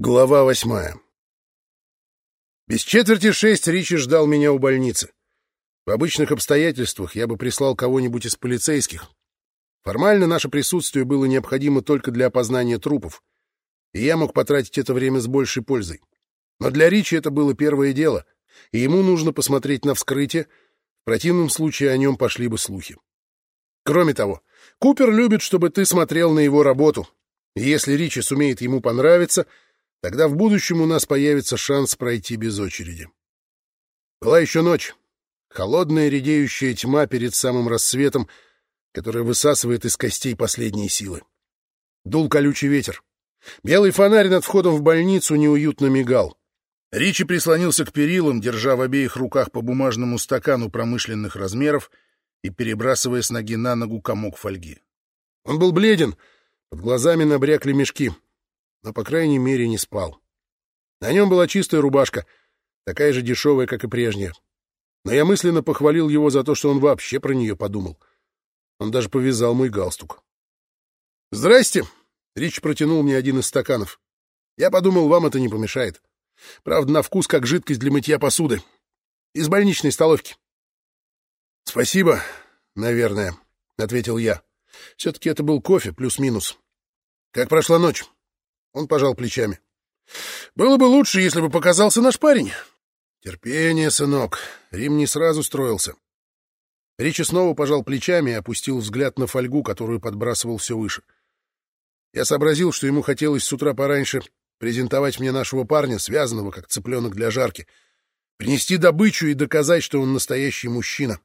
Глава восьмая Без четверти шесть Ричи ждал меня у больницы. В обычных обстоятельствах я бы прислал кого-нибудь из полицейских. Формально наше присутствие было необходимо только для опознания трупов, и я мог потратить это время с большей пользой. Но для Ричи это было первое дело, и ему нужно посмотреть на вскрытие, в противном случае о нем пошли бы слухи. Кроме того, Купер любит, чтобы ты смотрел на его работу, и если Ричи сумеет ему понравиться — Тогда в будущем у нас появится шанс пройти без очереди. Была еще ночь. Холодная редеющая тьма перед самым рассветом, которая высасывает из костей последние силы. Дул колючий ветер. Белый фонарь над входом в больницу неуютно мигал. Ричи прислонился к перилам, держа в обеих руках по бумажному стакану промышленных размеров и перебрасывая с ноги на ногу комок фольги. Он был бледен, под глазами набрякли мешки — но, по крайней мере, не спал. На нем была чистая рубашка, такая же дешевая, как и прежняя. Но я мысленно похвалил его за то, что он вообще про нее подумал. Он даже повязал мой галстук. «Здрасте!» — Рич протянул мне один из стаканов. «Я подумал, вам это не помешает. Правда, на вкус как жидкость для мытья посуды. Из больничной столовки». «Спасибо, наверное», — ответил я. Все-таки это был кофе, плюс-минус. «Как прошла ночь?» Он пожал плечами. «Было бы лучше, если бы показался наш парень». «Терпение, сынок. Рим не сразу строился». Ричи снова пожал плечами и опустил взгляд на фольгу, которую подбрасывал все выше. Я сообразил, что ему хотелось с утра пораньше презентовать мне нашего парня, связанного, как цыпленок для жарки, принести добычу и доказать, что он настоящий мужчина.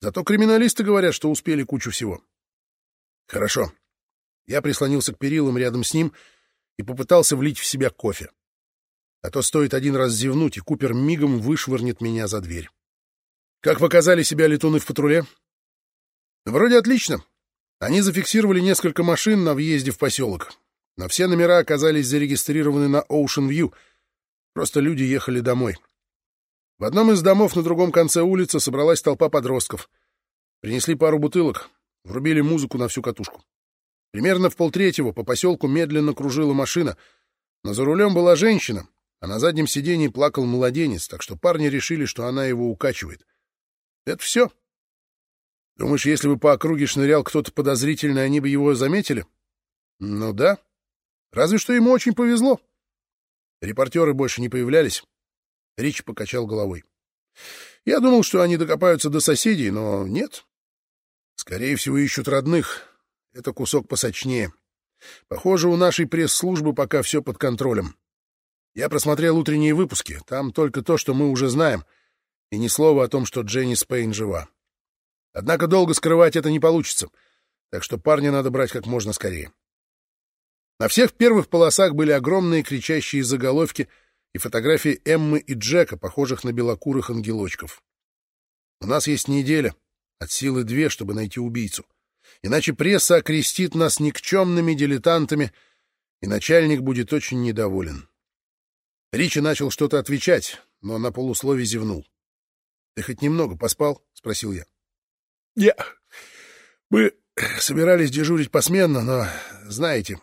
Зато криминалисты говорят, что успели кучу всего. Хорошо. Я прислонился к перилам рядом с ним и попытался влить в себя кофе. А то стоит один раз зевнуть, и Купер мигом вышвырнет меня за дверь. Как показали себя летуны в патруле? Вроде отлично. Они зафиксировали несколько машин на въезде в поселок. Но все номера оказались зарегистрированы на Ocean View. Просто люди ехали домой. В одном из домов на другом конце улицы собралась толпа подростков. Принесли пару бутылок, врубили музыку на всю катушку. Примерно в полтретьего по поселку медленно кружила машина, но за рулем была женщина, а на заднем сидении плакал младенец, так что парни решили, что она его укачивает. Это все. Думаешь, если бы по округе шнырял кто-то подозрительный, они бы его заметили? Ну да. Разве что ему очень повезло. Репортеры больше не появлялись. Рич покачал головой. Я думал, что они докопаются до соседей, но нет. Скорее всего, ищут родных. Это кусок посочнее. Похоже, у нашей пресс-службы пока все под контролем. Я просмотрел утренние выпуски. Там только то, что мы уже знаем, и ни слова о том, что Дженни Спейн жива. Однако долго скрывать это не получится, так что парня надо брать как можно скорее. На всех первых полосах были огромные кричащие заголовки и фотографии Эммы и Джека, похожих на белокурых ангелочков. У нас есть неделя, от силы две, чтобы найти убийцу иначе пресса окрестит нас никчемными дилетантами, и начальник будет очень недоволен. Ричи начал что-то отвечать, но на полуслове зевнул. — Ты хоть немного поспал? — спросил я. — Я... Мы собирались дежурить посменно, но, знаете,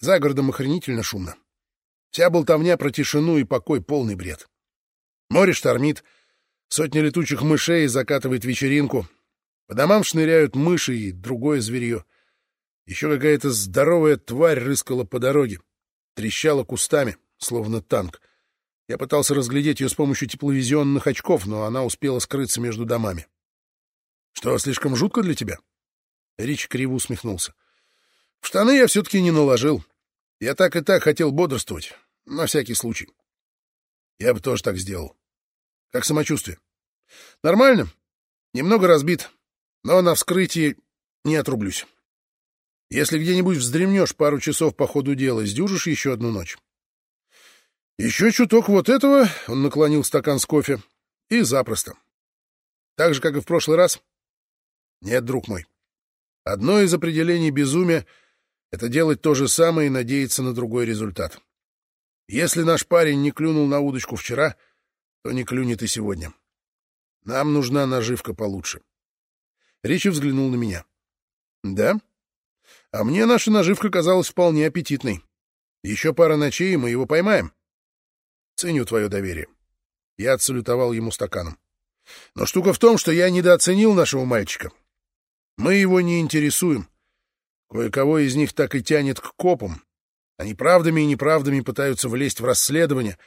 за городом охренительно шумно. Вся болтовня про тишину и покой — полный бред. Море штормит, сотня летучих мышей закатывает вечеринку, по домам шныряют мыши и другое зверье. Еще какая-то здоровая тварь рыскала по дороге, трещала кустами, словно танк. Я пытался разглядеть ее с помощью тепловизионных очков, но она успела скрыться между домами. — Что, слишком жутко для тебя? Рич криво усмехнулся. — В штаны я все-таки не наложил. Я так и так хотел бодрствовать, на всякий случай. Я бы тоже так сделал. Как самочувствие? — Нормально. Немного разбит, но на вскрытии не отрублюсь. Если где-нибудь вздремнешь пару часов по ходу дела, сдюжишь еще одну ночь. Еще чуток вот этого, — он наклонил стакан с кофе, — и запросто. Так же, как и в прошлый раз? Нет, друг мой. Одно из определений безумия — это делать то же самое и надеяться на другой результат. Если наш парень не клюнул на удочку вчера, то не клюнет и сегодня. Нам нужна наживка получше. Ричи взглянул на меня. «Да? А мне наша наживка казалась вполне аппетитной. Еще пара ночей, и мы его поймаем. Ценю твое доверие. Я отсалютовал ему стаканом. Но штука в том, что я недооценил нашего мальчика. Мы его не интересуем. Кое-кого из них так и тянет к копам. Они правдами и неправдами пытаются влезть в расследование.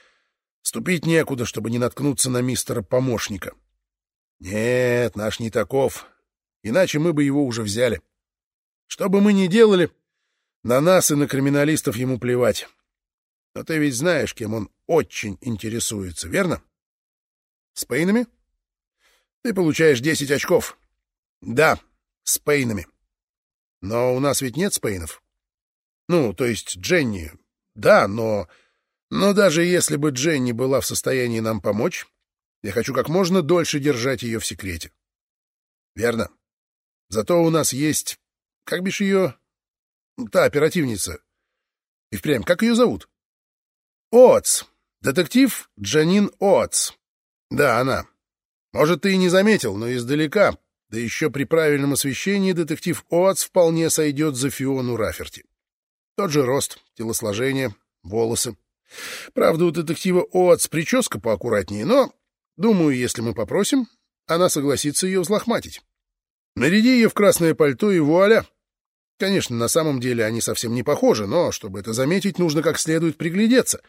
Ступить некуда, чтобы не наткнуться на мистера-помощника. Нет, наш не таков. Иначе мы бы его уже взяли. Что бы мы ни делали, на нас и на криминалистов ему плевать. Но ты ведь знаешь, кем он очень интересуется, верно? С Пейнами? Ты получаешь 10 очков. Да, с Пейнами. Но у нас ведь нет Спейнов. Ну, то есть Дженни. Да, но... Но даже если бы Дженни была в состоянии нам помочь, я хочу как можно дольше держать ее в секрете. Верно. Зато у нас есть... Как бишь ее... Та оперативница. И впрямь, как ее зовут? Оц. Детектив Джанин Оц. Да, она. Может, ты и не заметил, но издалека, да еще при правильном освещении, детектив Оц вполне сойдет за Фиону Раферти. Тот же рост, телосложение, волосы. Правда, у детектива Оц прическа поаккуратнее, но, думаю, если мы попросим, она согласится ее взлохматить. Наряди ее в красное пальто и вуаля. Конечно, на самом деле они совсем не похожи, но, чтобы это заметить, нужно как следует приглядеться,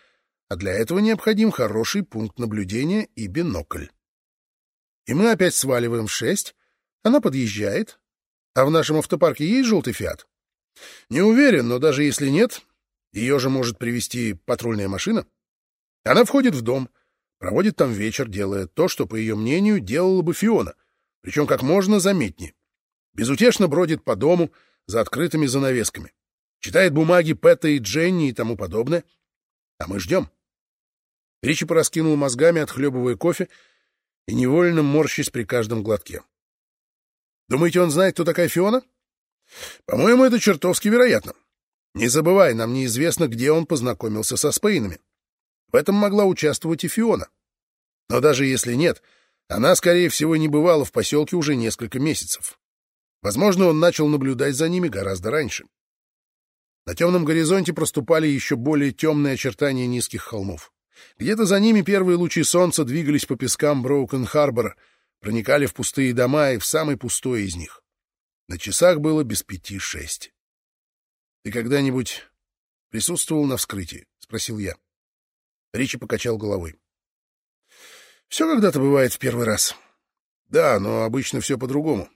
а для этого необходим хороший пункт наблюдения и бинокль. И мы опять сваливаем в шесть, она подъезжает. А в нашем автопарке есть желтый «Фиат»? Не уверен, но даже если нет, ее же может привести патрульная машина. Она входит в дом, проводит там вечер, делая то, что, по ее мнению, делала бы Фиона, причем как можно заметнее. Безутешно бродит по дому за открытыми занавесками, читает бумаги Пэта и Дженни и тому подобное. А мы ждем. Ричи пораскинул мозгами, отхлебывая кофе и невольно морщись при каждом глотке. Думаете, он знает, кто такая Фиона? По-моему, это чертовски вероятно. Не забывай, нам неизвестно, где он познакомился со Спейнами. В этом могла участвовать и Фиона. Но даже если нет, она, скорее всего, не бывала в поселке уже несколько месяцев. Возможно, он начал наблюдать за ними гораздо раньше. На темном горизонте проступали еще более темные очертания низких холмов. Где-то за ними первые лучи солнца двигались по пескам Броукен-Харбора, проникали в пустые дома и в самый пустой из них. На часах было без пяти шесть. — Ты когда-нибудь присутствовал на вскрытии? — спросил я. Ричи покачал головой. — Все когда-то бывает в первый раз. Да, но обычно все по-другому.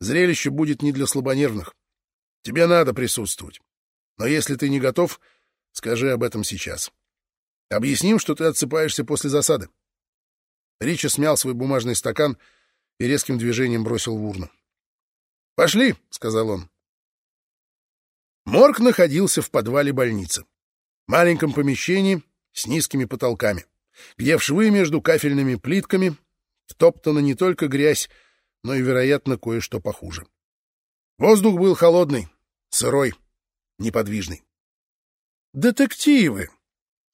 Зрелище будет не для слабонервных. Тебе надо присутствовать. Но если ты не готов, скажи об этом сейчас. Объясним, что ты отсыпаешься после засады. Ричи смял свой бумажный стакан и резким движением бросил в урну. «Пошли», — сказал он. Морг находился в подвале больницы. Маленьком помещении с низкими потолками, где в швы между кафельными плитками втоптана не только грязь, но и, вероятно, кое-что похуже. Воздух был холодный, сырой, неподвижный. «Детективы!»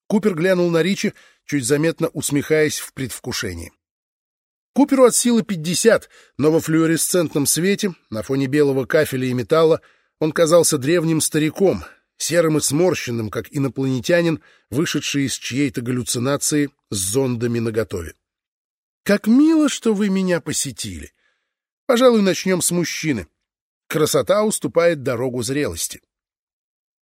Купер глянул на Ричи, чуть заметно усмехаясь в предвкушении. Куперу от силы 50, но во флуоресцентном свете, на фоне белого кафеля и металла, он казался древним стариком, серым и сморщенным, как инопланетянин, вышедший из чьей-то галлюцинации с зондами наготове. «Как мило, что вы меня посетили! Пожалуй, начнем с мужчины. Красота уступает дорогу зрелости».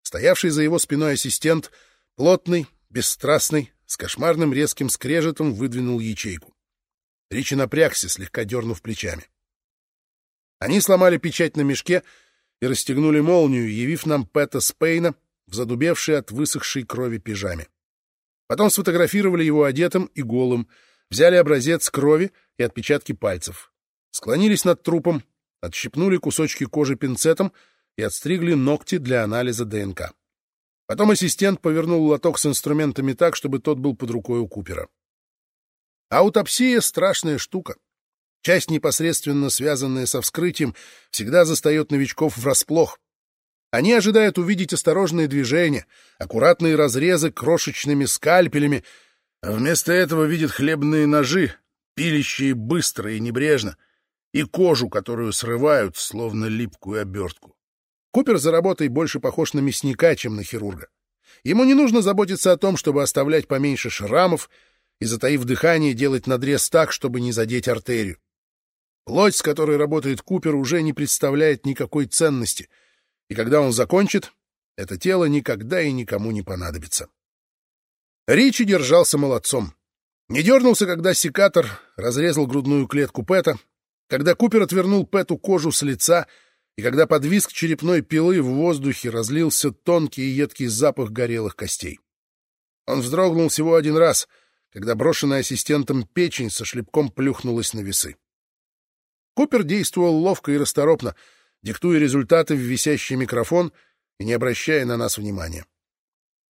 Стоявший за его спиной ассистент, плотный, бесстрастный, с кошмарным резким скрежетом выдвинул ячейку. Ричи напрягся, слегка дернув плечами. Они сломали печать на мешке и расстегнули молнию, явив нам Пэта Спейна в задубевшей от высохшей крови пижаме. Потом сфотографировали его одетым и голым, взяли образец крови и отпечатки пальцев, склонились над трупом, отщипнули кусочки кожи пинцетом и отстригли ногти для анализа ДНК. Потом ассистент повернул лоток с инструментами так, чтобы тот был под рукой у Купера. Аутопсия — страшная штука. Часть, непосредственно связанная со вскрытием, всегда застает новичков врасплох. Они ожидают увидеть осторожные движения, аккуратные разрезы крошечными скальпелями, а вместо этого видят хлебные ножи, пилящие быстро и небрежно, и кожу, которую срывают, словно липкую обертку. Купер за работой больше похож на мясника, чем на хирурга. Ему не нужно заботиться о том, чтобы оставлять поменьше шрамов и, затаив дыхание, делать надрез так, чтобы не задеть артерию. Плоть, с которой работает Купер, уже не представляет никакой ценности, и когда он закончит, это тело никогда и никому не понадобится. Ричи держался молодцом. Не дернулся, когда секатор разрезал грудную клетку Пэта, когда Купер отвернул Пэту кожу с лица, и когда под визг черепной пилы в воздухе разлился тонкий и едкий запах горелых костей. Он вздрогнул всего один раз, когда брошенная ассистентом печень со шлепком плюхнулась на весы. Купер действовал ловко и расторопно, диктуя результаты в висящий микрофон и не обращая на нас внимания.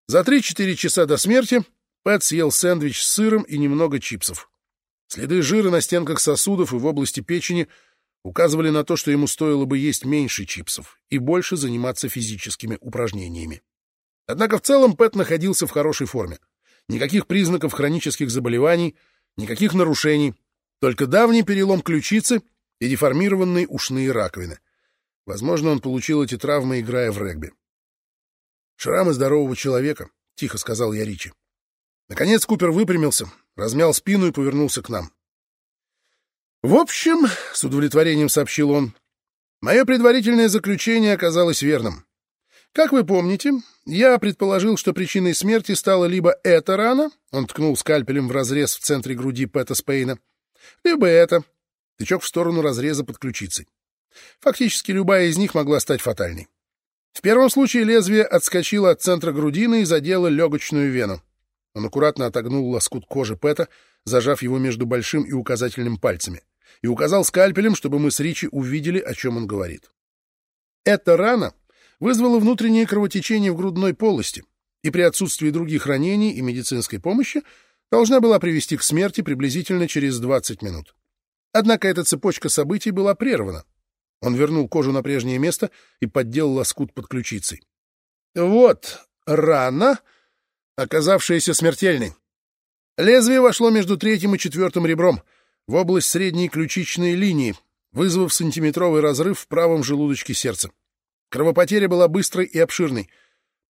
За три-четыре часа до смерти Пэт съел сэндвич с сыром и немного чипсов. Следы жира на стенках сосудов и в области печени указывали на то, что ему стоило бы есть меньше чипсов и больше заниматься физическими упражнениями. Однако в целом Пэт находился в хорошей форме. Никаких признаков хронических заболеваний, никаких нарушений, только давний перелом ключицы и деформированные ушные раковины. Возможно, он получил эти травмы, играя в регби. «Шрамы здорового человека», — тихо сказал я Ричи. Наконец Купер выпрямился, размял спину и повернулся к нам. «В общем, — с удовлетворением сообщил он, — мое предварительное заключение оказалось верным. Как вы помните, я предположил, что причиной смерти стала либо эта рана, он ткнул скальпелем в разрез в центре груди Пэта Спейна, либо это, тычок в сторону разреза под ключицей. Фактически любая из них могла стать фатальной. В первом случае лезвие отскочило от центра грудины и задело легочную вену. Он аккуратно отогнул лоскут кожи Пэта, зажав его между большим и указательным пальцами, и указал скальпелем, чтобы мы с Ричи увидели, о чем он говорит. Эта рана вызвала внутреннее кровотечение в грудной полости и при отсутствии других ранений и медицинской помощи должна была привести к смерти приблизительно через 20 минут. Однако эта цепочка событий была прервана. Он вернул кожу на прежнее место и поддел лоскут под ключицей. Вот рана, оказавшаяся смертельной. Лезвие вошло между третьим и четвертым ребром в область средней ключичной линии, вызвав сантиметровый разрыв в правом желудочке сердца. Кровопотеря была быстрой и обширной.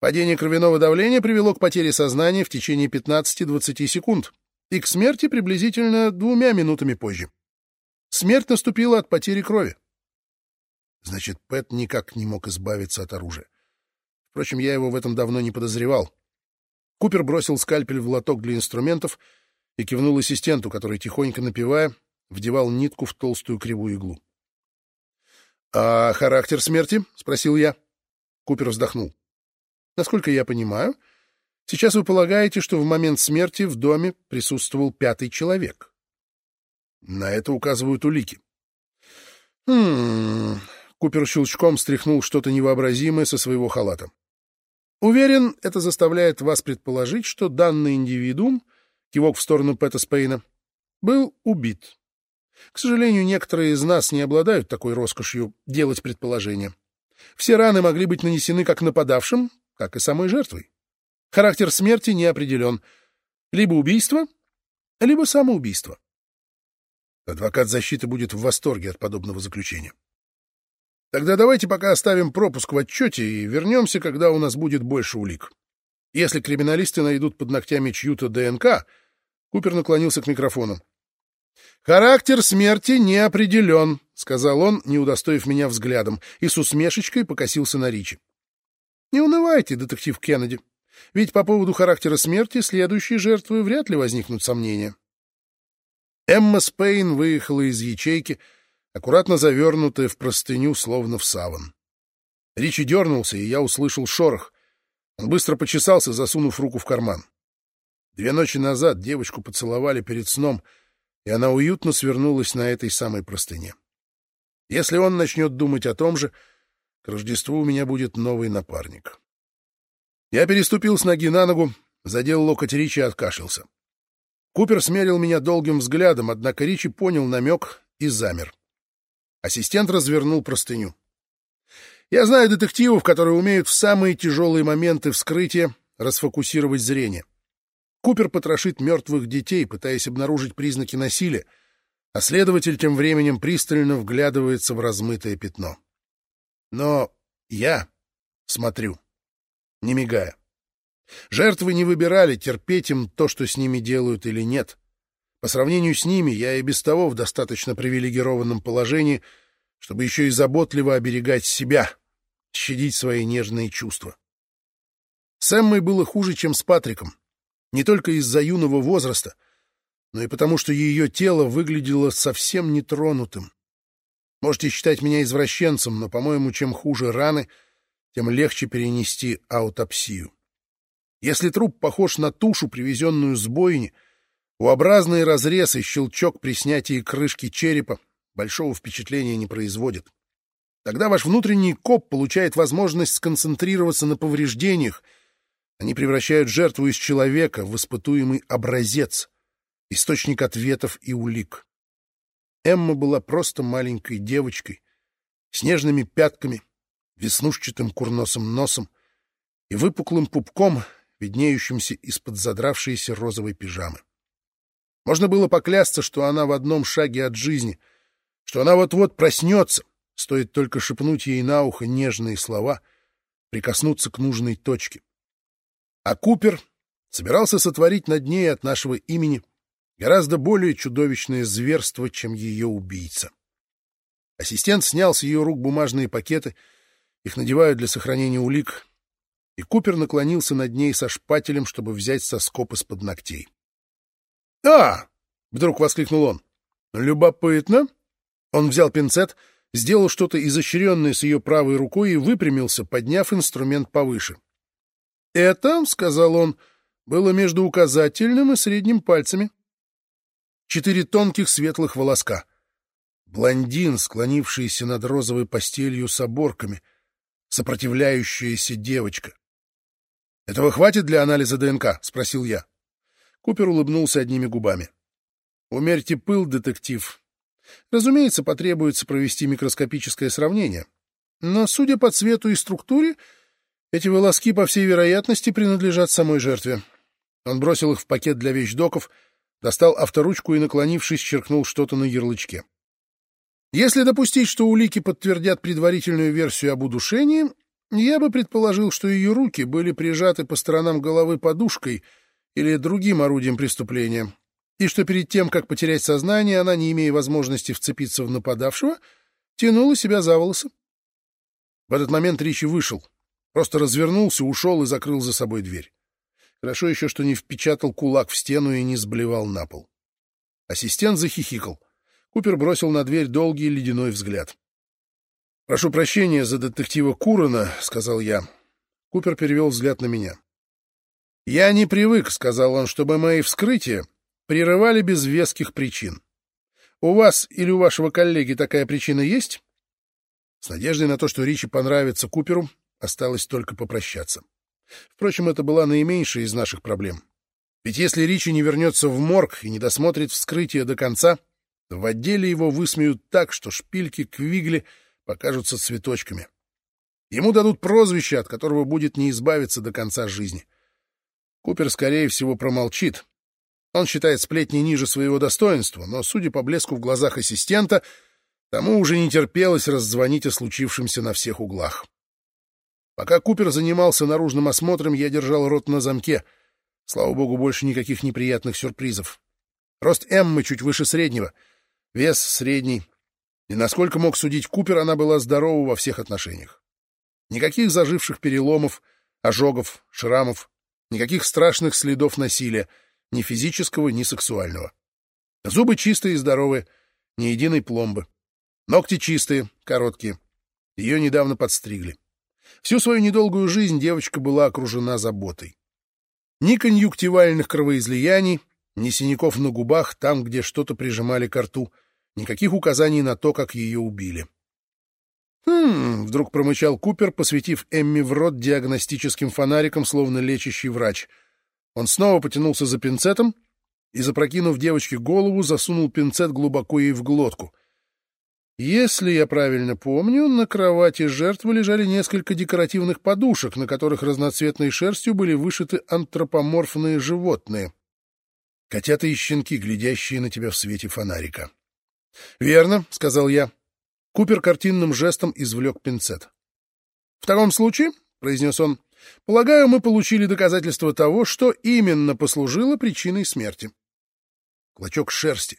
Падение кровяного давления привело к потере сознания в течение 15-20 секунд и к смерти приблизительно двумя минутами позже. Смерть наступила от потери крови. Значит, Пэт никак не мог избавиться от оружия. Впрочем, я его в этом давно не подозревал. Купер бросил скальпель в лоток для инструментов и кивнул ассистенту, который, тихонько напевая, вдевал нитку в толстую кривую иглу. — А характер смерти? — спросил я. Купер вздохнул. — Насколько я понимаю, сейчас вы полагаете, что в момент смерти в доме присутствовал пятый человек. На это указывают улики. — Хм... Купер щелчком стряхнул что-то невообразимое со своего халата. Уверен, это заставляет вас предположить, что данный индивидуум, кивок в сторону Пэта Спейна, был убит. К сожалению, некоторые из нас не обладают такой роскошью делать предположения. Все раны могли быть нанесены как нападавшим, так и самой жертвой. Характер смерти не определен. Либо убийство, либо самоубийство. Адвокат защиты будет в восторге от подобного заключения. Тогда давайте пока оставим пропуск в отчете и вернемся, когда у нас будет больше улик. Если криминалисты найдут под ногтями чью-то ДНК... Купер наклонился к микрофону. «Характер смерти не определен», — сказал он, не удостоив меня взглядом, и с усмешечкой покосился на Ричи. «Не унывайте, детектив Кеннеди, ведь по поводу характера смерти следующей жертвы вряд ли возникнут сомнения». Эмма Спейн выехала из ячейки, — аккуратно завернутая в простыню, словно в саван. Ричи дернулся, и я услышал шорох. Он быстро почесался, засунув руку в карман. Две ночи назад девочку поцеловали перед сном, и она уютно свернулась на этой самой простыне. Если он начнет думать о том же, к Рождеству у меня будет новый напарник. Я переступил с ноги на ногу, задел локоть Ричи и откашлялся. Купер смерил меня долгим взглядом, однако Ричи понял намек и замер. Ассистент развернул простыню. Я знаю детективов, которые умеют в самые тяжелые моменты вскрытия расфокусировать зрение. Купер потрошит мертвых детей, пытаясь обнаружить признаки насилия, а следователь тем временем пристально вглядывается в размытое пятно. Но я смотрю, не мигая. Жертвы не выбирали, терпеть им то, что с ними делают или нет. По сравнению с ними я и без того в достаточно привилегированном положении, чтобы еще и заботливо оберегать себя, щадить свои нежные чувства. С Эммой было хуже, чем с Патриком. Не только из-за юного возраста, но и потому, что ее тело выглядело совсем нетронутым. Можете считать меня извращенцем, но, по-моему, чем хуже раны, тем легче перенести аутопсию. Если труп похож на тушу, привезенную с бойни, у-образный разрез и щелчок при снятии крышки черепа большого впечатления не производит. Тогда ваш внутренний коп получает возможность сконцентрироваться на повреждениях. Они превращают жертву из человека в испытуемый образец, источник ответов и улик. Эмма была просто маленькой девочкой, с нежными пятками, веснушчатым курносым носом и выпуклым пупком, виднеющимся из-под задравшейся розовой пижамы. Можно было поклясться, что она в одном шаге от жизни, что она вот-вот проснется, стоит только шепнуть ей на ухо нежные слова, прикоснуться к нужной точке. А Купер собирался сотворить над ней от нашего имени гораздо более чудовищное зверство, чем ее убийца. Ассистент снял с ее рук бумажные пакеты, их надевают для сохранения улик, и Купер наклонился над ней со шпателем, чтобы взять соскоб из-под ногтей. «А!» — вдруг воскликнул он. «Любопытно!» Он взял пинцет, сделал что-то изощренное с ее правой рукой и выпрямился, подняв инструмент повыше. «Это, — сказал он, — было между указательным и средним пальцами. Четыре тонких светлых волоска. Блондин, склонившийся над розовой постелью с оборками, сопротивляющаяся девочка. «Этого хватит для анализа ДНК?» — спросил я. Купер улыбнулся одними губами. «Умерьте пыл, детектив. Разумеется, потребуется провести микроскопическое сравнение. Но, судя по цвету и структуре, эти волоски, по всей вероятности, принадлежат самой жертве». Он бросил их в пакет для вещдоков, достал авторучку и, наклонившись, черкнул что-то на ярлычке. Если допустить, что улики подтвердят предварительную версию об удушении, я бы предположил, что ее руки были прижаты по сторонам головы подушкой или другим орудием преступления, и что перед тем, как потерять сознание, она, не имея возможности вцепиться в нападавшего, тянула себя за волосы. В этот момент Ричи вышел, просто развернулся, ушел и закрыл за собой дверь. Хорошо еще, что не впечатал кулак в стену и не сблевал на пол. Ассистент захихикал. Купер бросил на дверь долгий ледяной взгляд. «Прошу прощения за детектива Курона», — сказал я. Купер перевел взгляд на меня. «Я не привык», — сказал он, — «чтобы мои вскрытия прерывали без веских причин. У вас или у вашего коллеги такая причина есть?» С надеждой на то, что Ричи понравится Куперу, осталось только попрощаться. Впрочем, это была наименьшая из наших проблем. Ведь если Ричи не вернется в морг и не досмотрит вскрытие до конца, в отделе его высмеют так, что шпильки Квигли — покажутся цветочками. Ему дадут прозвище, от которого будет не избавиться до конца жизни. Купер, скорее всего, промолчит. Он считает сплетни ниже своего достоинства, но, судя по блеску в глазах ассистента, тому уже не терпелось раззвонить о случившемся на всех углах. Пока Купер занимался наружным осмотром, я держал рот на замке. Слава богу, больше никаких неприятных сюрпризов. Рост Эммы чуть выше среднего, вес средний, и, насколько мог судить Купер, она была здорова во всех отношениях. Никаких заживших переломов, ожогов, шрамов, никаких страшных следов насилия, ни физического, ни сексуального. Зубы чистые и здоровые, ни единой пломбы. Ногти чистые, короткие. Ее недавно подстригли. Всю свою недолгую жизнь девочка была окружена заботой. Ни конъюнктивальных кровоизлияний, ни синяков на губах там, где что-то прижимали к рту — Никаких указаний на то, как ее убили. «Хм...» — вдруг промычал Купер, посветив Эмми в рот диагностическим фонариком, словно лечащий врач. Он снова потянулся за пинцетом и, запрокинув девочке голову, засунул пинцет глубоко ей в глотку. Если я правильно помню, на кровати жертвы лежали несколько декоративных подушек, на которых разноцветной шерстью были вышиты антропоморфные животные. Котята и щенки, глядящие на тебя в свете фонарика. «Верно», — сказал я. Купер картинным жестом извлек пинцет. «В таком случае», — произнес он, Полагаю, мы получили доказательство того, что именно послужило причиной смерти. Клочок шерсти.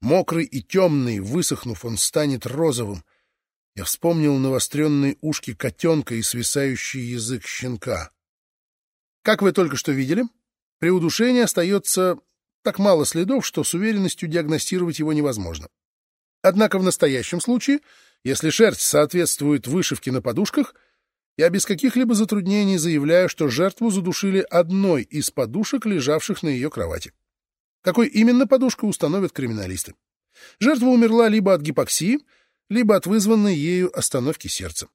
Мокрый и темный, высохнув, он станет розовым. Я вспомнил навостренные ушки котенка и свисающий язык щенка. Как вы только что видели, при удушении остается так мало следов, что с уверенностью диагностировать его невозможно. Однако в настоящем случае, если шерсть соответствует вышивке на подушках, я без каких-либо затруднений заявляю, что жертву задушили одной из подушек, лежавших на ее кровати. Какой именно подушкой установят криминалисты. Жертва умерла либо от гипоксии, либо от вызванной ею остановки сердца.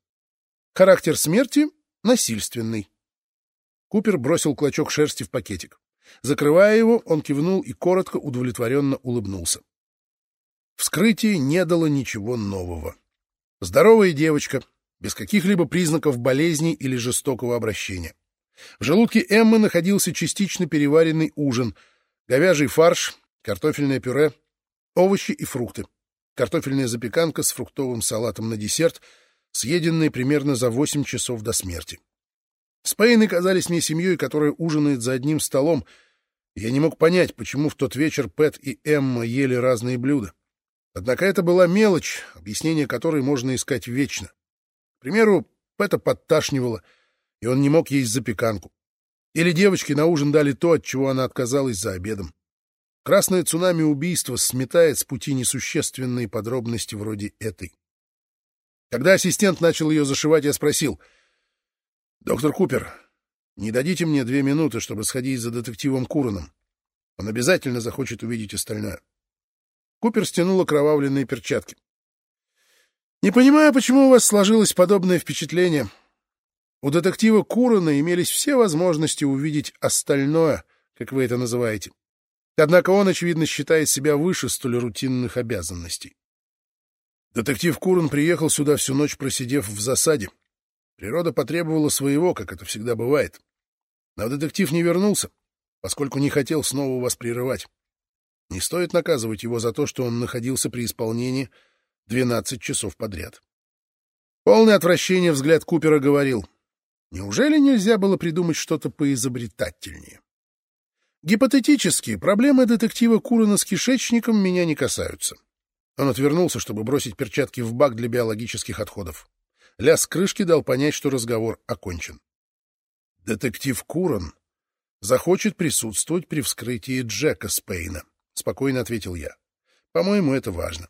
Характер смерти — насильственный. Купер бросил клочок шерсти в пакетик. Закрывая его, он кивнул и коротко, удовлетворенно улыбнулся. Вскрытие не дало ничего нового. Здоровая девочка, без каких-либо признаков болезни или жестокого обращения. В желудке Эммы находился частично переваренный ужин, говяжий фарш, картофельное пюре, овощи и фрукты, картофельная запеканка с фруктовым салатом на десерт, съеденные примерно за 8 часов до смерти. Спейны казались мне семьей, которая ужинает за одним столом, я не мог понять, почему в тот вечер Пэт и Эмма ели разные блюда. Однако это была мелочь, объяснение которой можно искать вечно. К примеру, Пэта подташнивало, и он не мог есть запеканку. Или девочке на ужин дали то, от чего она отказалась за обедом. Красное цунами убийства сметает с пути несущественные подробности вроде этой. Когда ассистент начал ее зашивать, я спросил, «Доктор Купер, не дадите мне две минуты, чтобы сходить за детективом Куроном? Он обязательно захочет увидеть остальное». Купер стянул окровавленные перчатки. «Не понимаю, почему у вас сложилось подобное впечатление. У детектива Курона имелись все возможности увидеть остальное, как вы это называете. Однако он, очевидно, считает себя выше столь рутинных обязанностей. Детектив Курон приехал сюда всю ночь, просидев в засаде. Природа потребовала своего, как это всегда бывает. Но детектив не вернулся, поскольку не хотел снова вас прерывать. Не стоит наказывать его за то, что он находился при исполнении 12 часов подряд. Полное отвращение взгляд Купера говорил, неужели нельзя было придумать что-то поизобретательнее? Гипотетически, проблемы детектива Курона с кишечником меня не касаются. Он отвернулся, чтобы бросить перчатки в бак для биологических отходов. Ляс крышки дал понять, что разговор окончен. Детектив Курон захочет присутствовать при вскрытии Джека Спейна. — спокойно ответил я. «По-моему, это важно.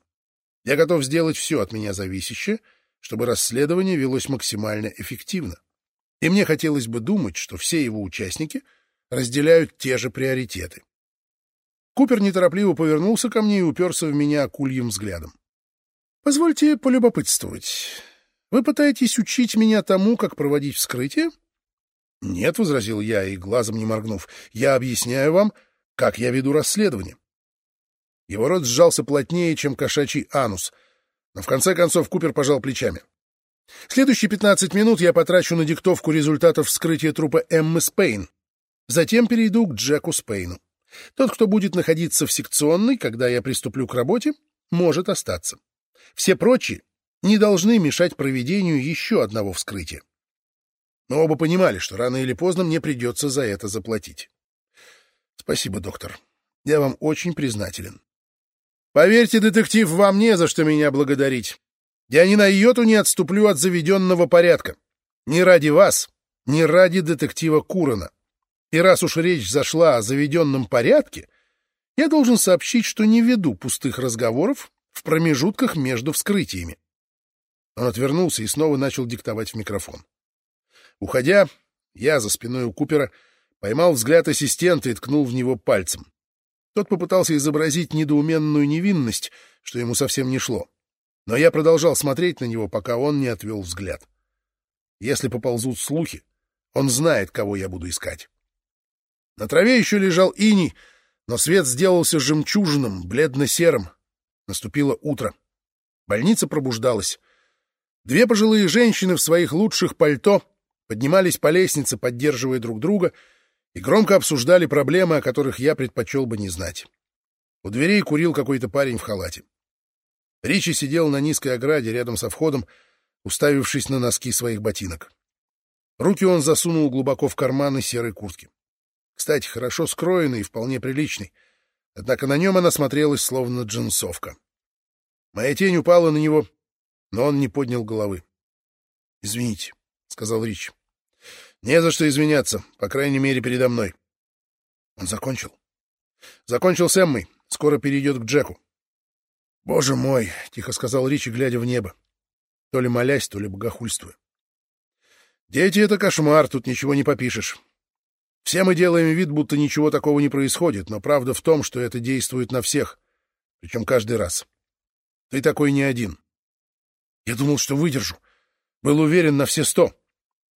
Я готов сделать все от меня зависящее, чтобы расследование велось максимально эффективно. И мне хотелось бы думать, что все его участники разделяют те же приоритеты». Купер неторопливо повернулся ко мне и уперся в меня акульим взглядом. «Позвольте полюбопытствовать. Вы пытаетесь учить меня тому, как проводить вскрытие?» «Нет», — возразил я, и глазом не моргнув, — «я объясняю вам, как я веду расследование. Его рот сжался плотнее, чем кошачий анус. Но в конце концов Купер пожал плечами. Следующие 15 минут я потрачу на диктовку результатов вскрытия трупа Эммы Спейн. Затем перейду к Джеку Спейну. Тот, кто будет находиться в секционной, когда я приступлю к работе, может остаться. Все прочие не должны мешать проведению еще одного вскрытия. Но оба понимали, что рано или поздно мне придется за это заплатить. Спасибо, доктор. Я вам очень признателен. Поверьте, детектив, вам не за что меня благодарить. Я ни на йоту не отступлю от заведенного порядка. Ни ради вас, ни ради детектива Курона. И раз уж речь зашла о заведенном порядке, я должен сообщить, что не веду пустых разговоров в промежутках между вскрытиями. Он отвернулся и снова начал диктовать в микрофон. Уходя, я за спиной у Купера поймал взгляд ассистента и ткнул в него пальцем. Тот попытался изобразить недоуменную невинность, что ему совсем не шло. Но я продолжал смотреть на него, пока он не отвел взгляд. Если поползут слухи, он знает, кого я буду искать. На траве еще лежал иней, но свет сделался жемчужным, бледно-серым. Наступило утро. Больница пробуждалась. Две пожилые женщины в своих лучших пальто поднимались по лестнице, поддерживая друг друга — и громко обсуждали проблемы, о которых я предпочел бы не знать. У дверей курил какой-то парень в халате. Ричи сидел на низкой ограде рядом со входом, уставившись на носки своих ботинок. Руки он засунул глубоко в карманы серой куртки. Кстати, хорошо скроенный и вполне приличный. Однако на нем она смотрелась словно джинсовка. Моя тень упала на него, но он не поднял головы. — Извините, — сказал Рич. — Не за что извиняться, по крайней мере, передо мной. Он закончил. Закончил с Эммой. Скоро перейдет к Джеку. — Боже мой, — тихо сказал Ричи, глядя в небо. То ли молясь, то ли богохульствуя. Дети — это кошмар, тут ничего не попишешь. Все мы делаем вид, будто ничего такого не происходит, но правда в том, что это действует на всех, причем каждый раз. Ты такой не один. Я думал, что выдержу. Был уверен на все сто.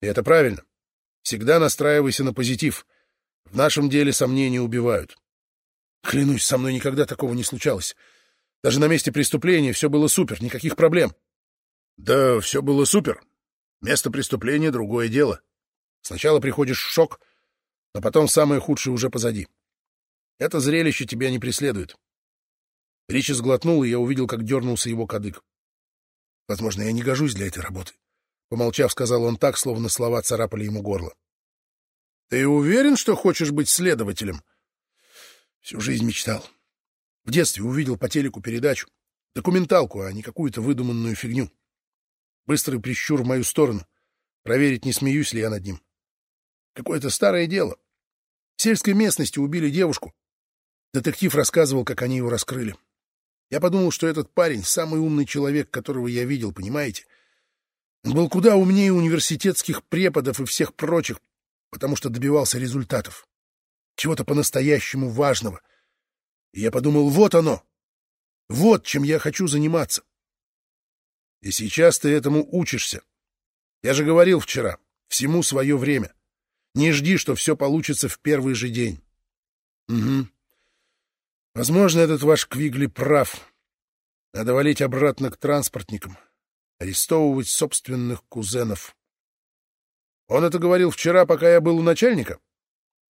И это правильно. Всегда настраивайся на позитив. В нашем деле сомнения убивают. Клянусь, со мной никогда такого не случалось. Даже на месте преступления все было супер, никаких проблем. Да, все было супер. Место преступления — другое дело. Сначала приходишь в шок, но потом самое худшее уже позади. Это зрелище тебя не преследует. Ричи сглотнул, и я увидел, как дернулся его кадык. Возможно, я не гожусь для этой работы. Помолчав, сказал он так, словно слова царапали ему горло. — Ты уверен, что хочешь быть следователем? Всю жизнь мечтал. В детстве увидел по телеку передачу. Документалку, а не какую-то выдуманную фигню. Быстрый прищур в мою сторону. Проверить, не смеюсь ли я над ним. Какое-то старое дело. В сельской местности убили девушку. Детектив рассказывал, как они его раскрыли. Я подумал, что этот парень — самый умный человек, которого я видел, понимаете? Он был куда умнее университетских преподов и всех прочих, потому что добивался результатов. Чего-то по-настоящему важного. И я подумал, вот оно. Вот чем я хочу заниматься. И сейчас ты этому учишься. Я же говорил вчера, всему свое время. Не жди, что все получится в первый же день. Угу. Возможно, этот ваш Квигли прав. Надо валить обратно к транспортникам, арестовывать собственных кузенов. Он это говорил вчера, пока я был у начальника?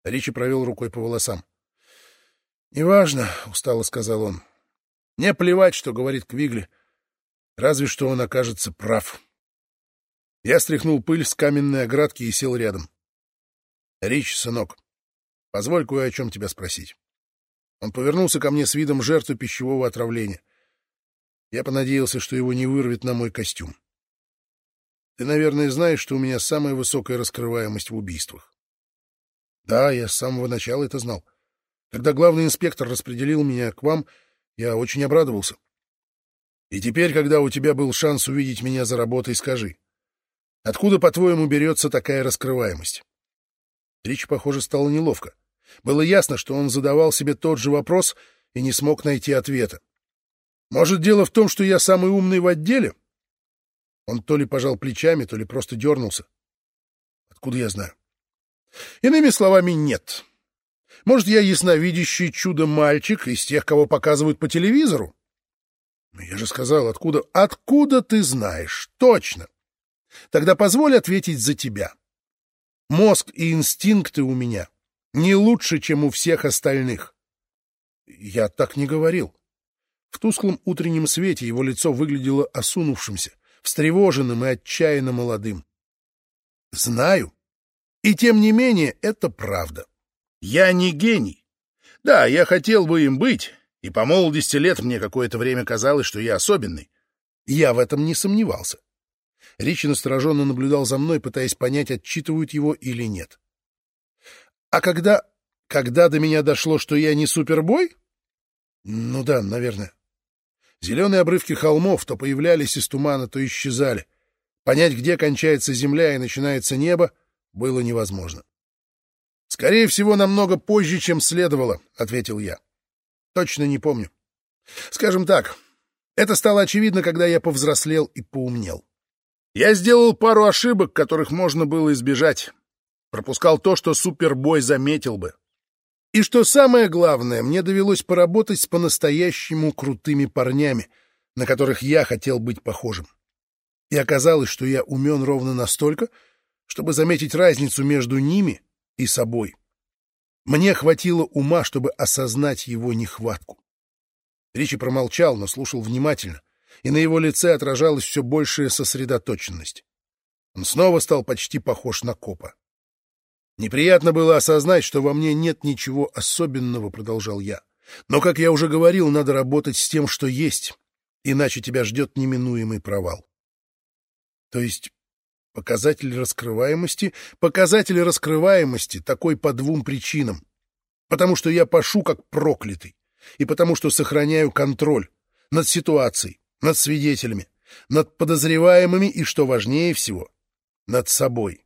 Ричи провел рукой по волосам. «Неважно», — устало сказал он. «Мне плевать, что говорит Квигли, разве что он окажется прав». Я стряхнул пыль с каменной оградки и сел рядом. «Рич, сынок, позволь кое о чем тебя спросить». Он повернулся ко мне с видом жертвы пищевого отравления. Я понадеялся, что его не вырвет на мой костюм. Ты, наверное, знаешь, что у меня самая высокая раскрываемость в убийствах. Да, я с самого начала это знал. Когда главный инспектор распределил меня к вам, я очень обрадовался. И теперь, когда у тебя был шанс увидеть меня за работой, скажи, откуда, по-твоему, берется такая раскрываемость? Речь, похоже, стало неловко. Было ясно, что он задавал себе тот же вопрос и не смог найти ответа. Может, дело в том, что я самый умный в отделе? Он то ли пожал плечами, то ли просто дернулся. Откуда я знаю? Иными словами, нет. Может, я ясновидящий чудо-мальчик из тех, кого показывают по телевизору? Но я же сказал, откуда... Откуда ты знаешь? Точно. Тогда позволь ответить за тебя. Мозг и инстинкты у меня не лучше, чем у всех остальных. Я так не говорил. В тусклом утреннем свете его лицо выглядело осунувшимся, встревоженным и отчаянно молодым. Знаю. И тем не менее, это правда. Я не гений. Да, я хотел бы им быть, и по молодости лет мне какое-то время казалось, что я особенный. Я в этом не сомневался. Ричи настороженно наблюдал за мной, пытаясь понять, отчитывают его или нет. А когда... когда до меня дошло, что я не супербой? Ну да, наверное. Зеленые обрывки холмов то появлялись из тумана, то исчезали. Понять, где кончается земля и начинается небо, было невозможно. «Скорее всего, намного позже, чем следовало», — ответил я. «Точно не помню. Скажем так, это стало очевидно, когда я повзрослел и поумнел. Я сделал пару ошибок, которых можно было избежать. Пропускал то, что Супербой заметил бы. И что самое главное, мне довелось поработать с по-настоящему крутыми парнями, на которых я хотел быть похожим. И оказалось, что я умен ровно настолько, чтобы заметить разницу между ними и собой. Мне хватило ума, чтобы осознать его нехватку. Ричи промолчал, но слушал внимательно, и на его лице отражалась все большая сосредоточенность. Он снова стал почти похож на копа. Неприятно было осознать, что во мне нет ничего особенного, продолжал я. Но, как я уже говорил, надо работать с тем, что есть, иначе тебя ждет неминуемый провал. То есть показатель раскрываемости, показатель раскрываемости такой по двум причинам. Потому что я пашу как проклятый, и потому что сохраняю контроль над ситуацией, над свидетелями, над подозреваемыми и, что важнее всего, над собой.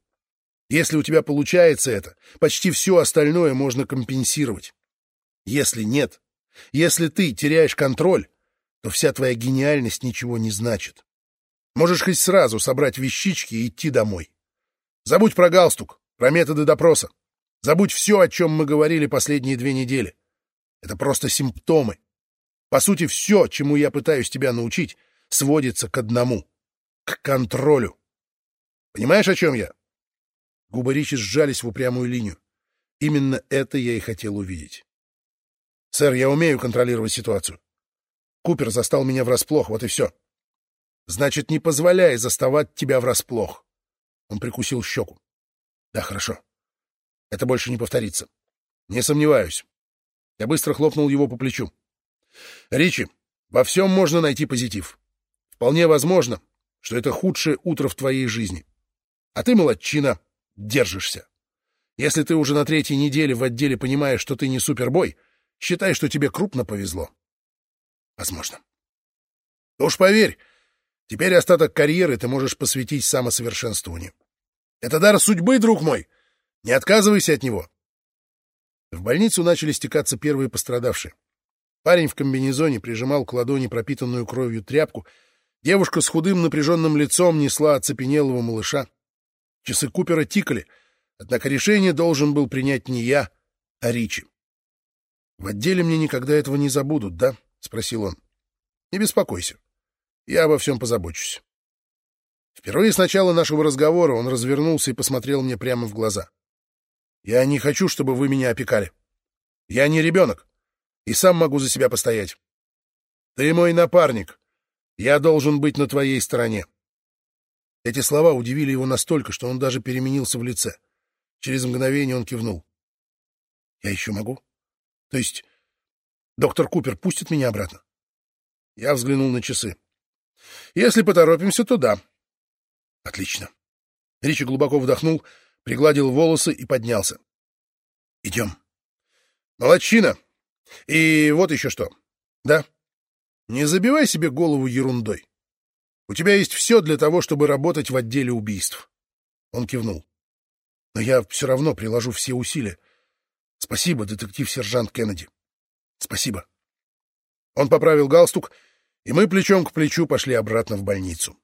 Если у тебя получается это, почти все остальное можно компенсировать. Если нет, если ты теряешь контроль, то вся твоя гениальность ничего не значит. Можешь хоть сразу собрать вещички и идти домой. Забудь про галстук, про методы допроса. Забудь все, о чем мы говорили последние две недели. Это просто симптомы. По сути, все, чему я пытаюсь тебя научить, сводится к одному — к контролю. Понимаешь, о чем я? Губы Ричи сжались в упрямую линию. Именно это я и хотел увидеть. Сэр, я умею контролировать ситуацию. Купер застал меня врасплох, вот и все. Значит, не позволяй заставать тебя врасплох. Он прикусил щеку. Да, хорошо. Это больше не повторится. Не сомневаюсь. Я быстро хлопнул его по плечу. Ричи, во всем можно найти позитив. Вполне возможно, что это худшее утро в твоей жизни. А ты, молодчина, держишься. Если ты уже на третьей неделе в отделе понимаешь, что ты не супербой, Считай, что тебе крупно повезло. Возможно. уж поверь, теперь остаток карьеры ты можешь посвятить самосовершенствованию. Это дар судьбы, друг мой. Не отказывайся от него. В больницу начали стекаться первые пострадавшие. Парень в комбинезоне прижимал к ладони пропитанную кровью тряпку. Девушка с худым напряженным лицом несла оцепенелого малыша. Часы Купера тикали, однако решение должен был принять не я, а Ричи. — В отделе мне никогда этого не забудут, да? — спросил он. — Не беспокойся. Я обо всем позабочусь. Впервые с начала нашего разговора он развернулся и посмотрел мне прямо в глаза. — Я не хочу, чтобы вы меня опекали. Я не ребенок и сам могу за себя постоять. Ты мой напарник. Я должен быть на твоей стороне. Эти слова удивили его настолько, что он даже переменился в лице. Через мгновение он кивнул. — Я еще могу? То есть доктор Купер пустит меня обратно? Я взглянул на часы. Если поторопимся, то да. Отлично. Ричи глубоко вдохнул, пригладил волосы и поднялся. Идем. Молодчина. И вот еще что. Да? Не забивай себе голову ерундой. У тебя есть все для того, чтобы работать в отделе убийств. Он кивнул. Но я все равно приложу все усилия. Спасибо, детектив-сержант Кеннеди. Спасибо. Он поправил галстук, и мы плечом к плечу пошли обратно в больницу.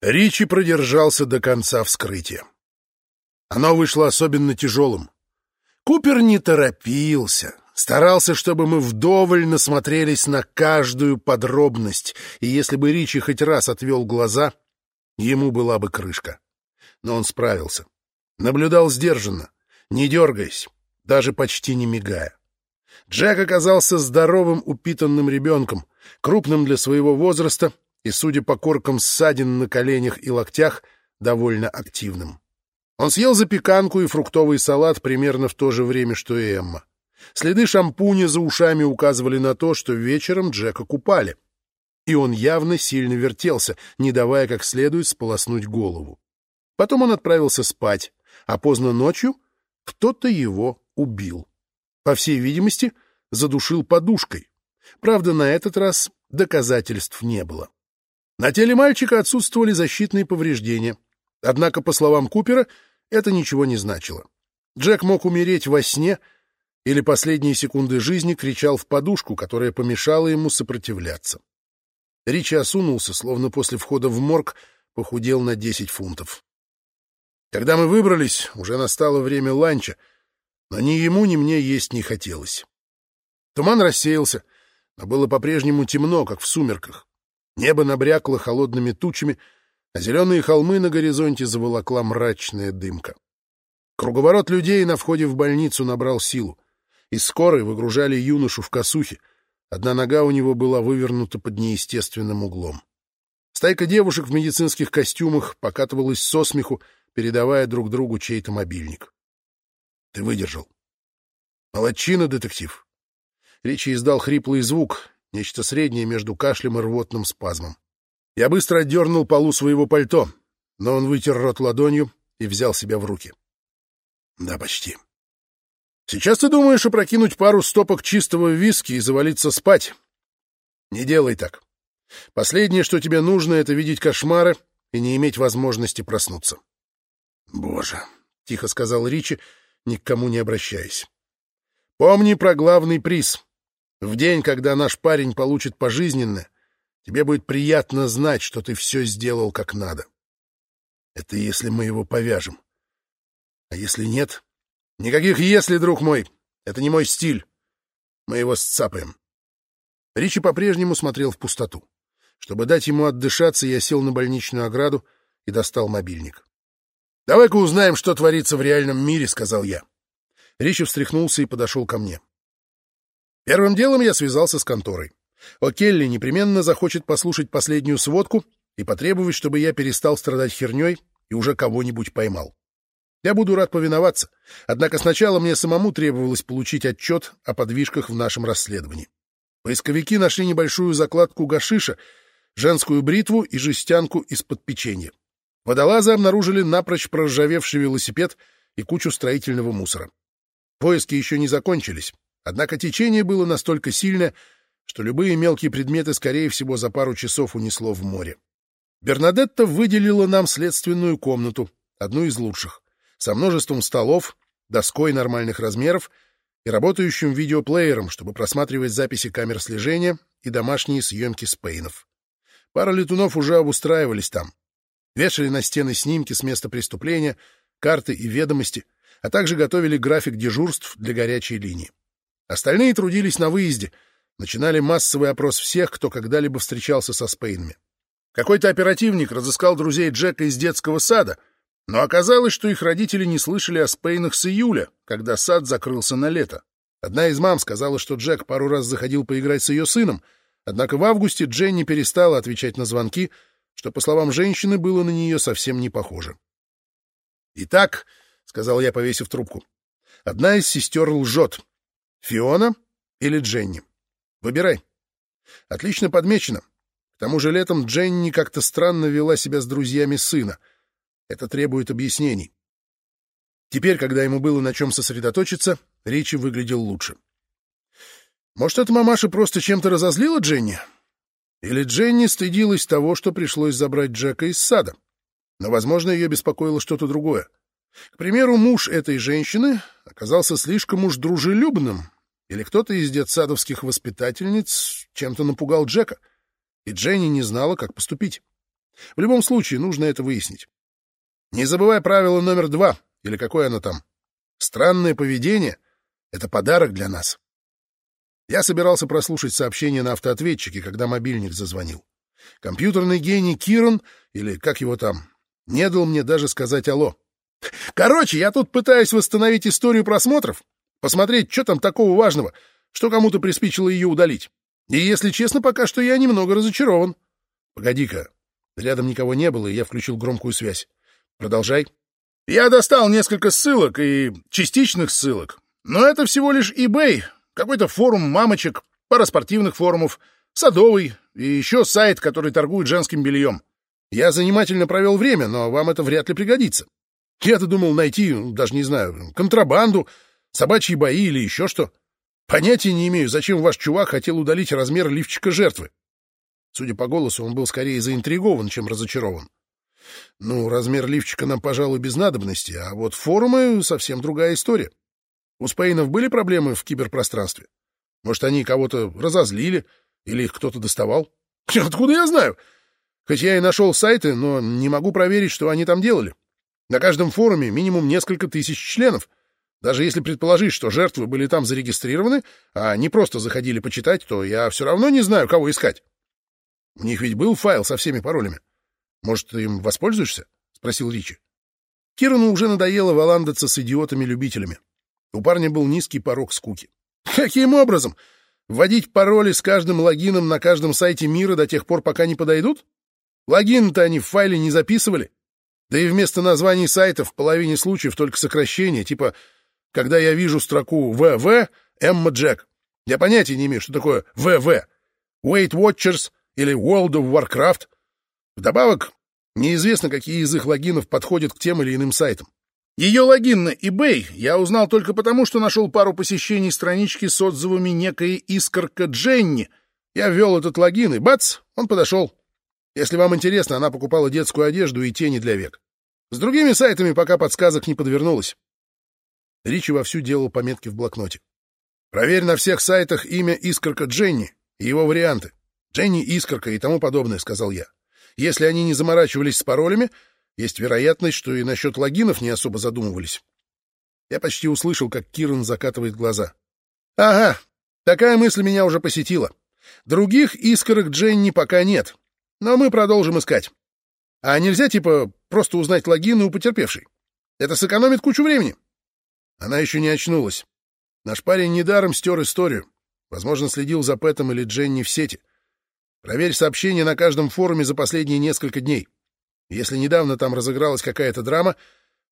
Ричи продержался до конца вскрытия. Оно вышло особенно тяжелым. Купер не торопился, старался, чтобы мы вдоволь насмотрелись на каждую подробность, и если бы Ричи хоть раз отвел глаза, ему была бы крышка. Но он справился. Наблюдал сдержанно, не дергаясь, даже почти не мигая. Джек оказался здоровым упитанным ребенком, крупным для своего возраста и, судя по коркам ссадин на коленях и локтях, довольно активным. Он съел запеканку и фруктовый салат примерно в то же время, что и Эмма. Следы шампуня за ушами указывали на то, что вечером Джека купали. И он явно сильно вертелся, не давая как следует сполоснуть голову. Потом он отправился спать, а поздно ночью кто-то его убил. По всей видимости, задушил подушкой. Правда, на этот раз доказательств не было. На теле мальчика отсутствовали защитные повреждения. Однако, по словам Купера, это ничего не значило. Джек мог умереть во сне или последние секунды жизни кричал в подушку, которая помешала ему сопротивляться. Ричи осунулся, словно после входа в морг похудел на 10 фунтов. Когда мы выбрались, уже настало время ланча, но ни ему, ни мне есть не хотелось. Туман рассеялся, но было по-прежнему темно, как в сумерках. Небо набрякло холодными тучами, а зеленые холмы на горизонте заволокла мрачная дымка. Круговорот людей на входе в больницу набрал силу. Из скорой выгружали юношу в косухе. Одна нога у него была вывернута под неестественным углом. Стайка девушек в медицинских костюмах покатывалась со смеху, передавая друг другу чей-то мобильник. Ты выдержал. Молодчина, детектив. Ричи издал хриплый звук, нечто среднее между кашлем и рвотным спазмом. Я быстро отдернул полу своего пальто, но он вытер рот ладонью и взял себя в руки. Да, почти. Сейчас ты думаешь опрокинуть пару стопок чистого виски и завалиться спать? Не делай так. Последнее, что тебе нужно, это видеть кошмары и не иметь возможности проснуться. Боже, — тихо сказал Ричи, ни к кому не обращаясь. Помни про главный приз. В день, когда наш парень получит пожизненное, тебе будет приятно знать, что ты все сделал как надо. Это если мы его повяжем. А если нет? Никаких «если», друг мой. Это не мой стиль. Мы его сцапаем. Ричи по-прежнему смотрел в пустоту. Чтобы дать ему отдышаться, я сел на больничную ограду и достал мобильник. «Давай-ка узнаем, что творится в реальном мире», — сказал я. Ричи встряхнулся и подошел ко мне. Первым делом я связался с конторой. О'Келли непременно захочет послушать последнюю сводку и потребовать, чтобы я перестал страдать херней и уже кого-нибудь поймал. Я буду рад повиноваться, однако сначала мне самому требовалось получить отчет о подвижках в нашем расследовании. Поисковики нашли небольшую закладку гашиша, женскую бритву и жестянку из-под печенья. Водолазы обнаружили напрочь проржавевший велосипед и кучу строительного мусора. Поиски еще не закончились, однако течение было настолько сильное, что любые мелкие предметы, скорее всего, за пару часов унесло в море. Бернадетта выделила нам следственную комнату, одну из лучших, со множеством столов, доской нормальных размеров и работающим видеоплеером, чтобы просматривать записи камер слежения и домашние съемки спейнов. Пара летунов уже обустраивались там. Вешали на стены снимки с места преступления, карты и ведомости, а также готовили график дежурств для горячей линии. Остальные трудились на выезде, начинали массовый опрос всех, кто когда-либо встречался со спейнами. Какой-то оперативник разыскал друзей Джека из детского сада, но оказалось, что их родители не слышали о Спейнах с июля, когда сад закрылся на лето. Одна из мам сказала, что Джек пару раз заходил поиграть с ее сыном, однако в августе Дженни перестала отвечать на звонки, что, по словам женщины, было на нее совсем не похоже. «Итак», — сказал я, повесив трубку, — «одна из сестер лжет. Фиона или Дженни? Выбирай». «Отлично подмечено. К тому же летом Дженни как-то странно вела себя с друзьями сына. Это требует объяснений. Теперь, когда ему было на чем сосредоточиться, Ричи выглядел лучше. Может, эта мамаша просто чем-то разозлила Дженни? Или Дженни стыдилась того, что пришлось забрать Джека из сада? Но, возможно, ее беспокоило что-то другое. К примеру, муж этой женщины оказался слишком уж дружелюбным, или кто-то из детсадовских воспитательниц чем-то напугал Джека — и Дженни не знала, как поступить. В любом случае, нужно это выяснить. Не забывай правило номер два, или какое оно там. Странное поведение — это подарок для нас. Я собирался прослушать сообщение на автоответчике, когда мобильник зазвонил. Компьютерный гений Киран, или как его там, не дал мне даже сказать «алло». Короче, я тут пытаюсь восстановить историю просмотров, посмотреть, что там такого важного, что кому-то приспичило ее удалить. И, если честно, пока что я немного разочарован. Погоди-ка. Рядом никого не было, и я включил громкую связь. Продолжай. Я достал несколько ссылок и частичных ссылок. Но это всего лишь eBay, какой-то форум мамочек, пара спортивных форумов, садовый и еще сайт, который торгует женским бельем. Я занимательно провел время, но вам это вряд ли пригодится. Я-то думал найти, даже не знаю, контрабанду, собачьи бои или еще что. Понятия не имею, зачем ваш чувак хотел удалить размер лифчика жертвы. Судя по голосу, он был скорее заинтригован, чем разочарован. Ну, размер лифчика нам, пожалуй, без надобности, а вот форумы — совсем другая история. У Спейнов были проблемы в киберпространстве? Может, они кого-то разозлили или их кто-то доставал? Откуда я знаю? Хоть я и нашел сайты, но не могу проверить, что они там делали. На каждом форуме минимум несколько тысяч членов — даже если предположить, что жертвы были там зарегистрированы, а не просто заходили почитать, то я все равно не знаю, кого искать. У них ведь был файл со всеми паролями. Может, ты им воспользуешься? — спросил Ричи. Кирану уже надоело валандаться с идиотами-любителями. У парня был низкий порог скуки. Каким образом? Вводить пароли с каждым логином на каждом сайте мира до тех пор, пока не подойдут? Логин-то они в файле не записывали. Да и вместо названий сайтов в половине случаев только сокращение, типа «Когда я вижу строку «ВВ», Эмма Джек». Я понятия не имею, что такое «ВВ». Weight Watchers или World of Warcraft. Вдобавок, неизвестно, какие из их логинов подходят к тем или иным сайтам. Ее логин на eBay я узнал только потому, что нашел пару посещений странички с отзывами некой искорка Дженни. Я ввел этот логин, и бац, он подошел. Если вам интересно, она покупала детскую одежду и тени для век. С другими сайтами пока подсказок не подвернулось. Ричи вовсю делал пометки в блокноте. Проверь на всех сайтах имя искорка Дженни и его варианты. Дженни Искорка и тому подобное, — сказал я. Если они не заморачивались с паролями, есть вероятность, что и насчет логинов не особо задумывались. Я почти услышал, как Киран закатывает глаза. Ага, такая мысль меня уже посетила. Других искорок Дженни пока нет, но мы продолжим искать. А нельзя, типа, просто узнать логины у потерпевшей? Это сэкономит кучу времени. Она еще не очнулась. Наш парень недаром стер историю. Возможно, следил за Пэтом или Дженни в сети. Проверь сообщения на каждом форуме за последние несколько дней. Если недавно там разыгралась какая-то драма,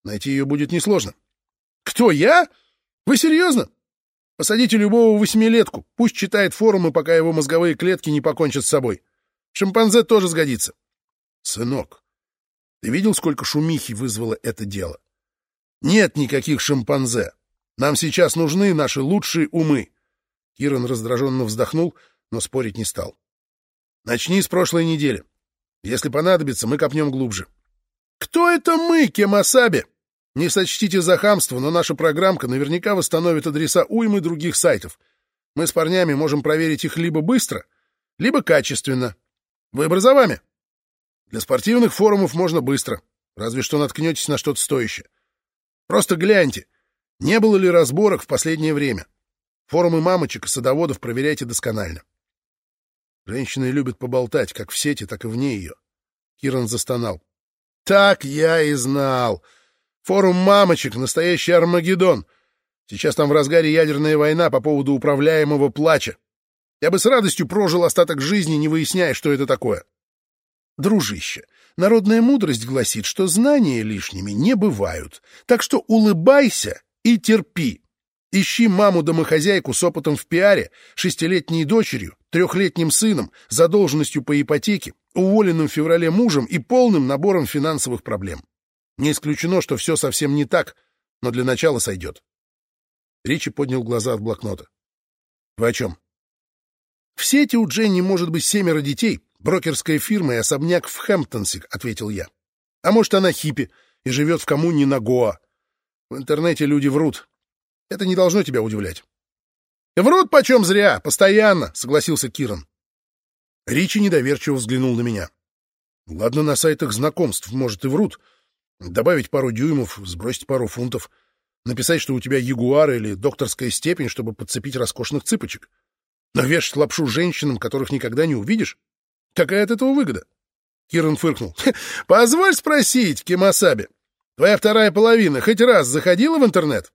найти ее будет несложно. Кто, я? Вы серьезно? Посадите любого восьмилетку, пусть читает форумы, пока его мозговые клетки не покончат с собой. Шимпанзе тоже сгодится. Сынок, ты видел, сколько шумихи вызвало это дело? Нет никаких шимпанзе. Нам сейчас нужны наши лучшие умы. Киран раздраженно вздохнул, но спорить не стал. Начни с прошлой недели. Если понадобится, мы копнем глубже. Кто это мы, Кемасаби? Не сочтите за хамство, но наша программка наверняка восстановит адреса уймы других сайтов. Мы с парнями можем проверить их либо быстро, либо качественно. Выбор за вами. Для спортивных форумов можно быстро, разве что наткнетесь на что-то стоящее. Просто гляньте, не было ли разборок в последнее время. Форумы мамочек и садоводов проверяйте досконально. Женщины любят поболтать, как в сети, так и вне ее. Киран застонал. Так я и знал. Форум мамочек — настоящий Армагеддон. Сейчас там в разгаре ядерная война по поводу управляемого плача. Я бы с радостью прожил остаток жизни, не выясняя, что это такое. Дружище, народная мудрость гласит, что знания лишними не бывают, так что улыбайся и терпи. Ищи маму-домохозяйку с опытом в пиаре, шестилетней дочерью, трехлетним сыном, задолженностью по ипотеке, уволенным в феврале мужем и полным набором финансовых проблем. Не исключено, что все совсем не так, но для начала сойдет. Ричи поднял глаза от блокнота. — Вы о чем? — В сети у Дженни может быть семеро детей, брокерская фирма и особняк в Хэмптонсе, — ответил я. — А может, она хиппи и живет в коммуне на Гоа. В интернете люди врут. Это не должно тебя удивлять. «Врут почем зря, постоянно», — согласился Киран. Ричи недоверчиво взглянул на меня. «Ладно, на сайтах знакомств, может, и врут. Добавить пару дюймов, сбросить пару фунтов, написать, что у тебя ягуар или докторская степень, чтобы подцепить роскошных цыпочек. Но вешать лапшу женщинам, которых никогда не увидишь? Какая от этого выгода?» Киран фыркнул. «Позволь спросить, Кимасаби, твоя вторая половина хоть раз заходила в интернет?»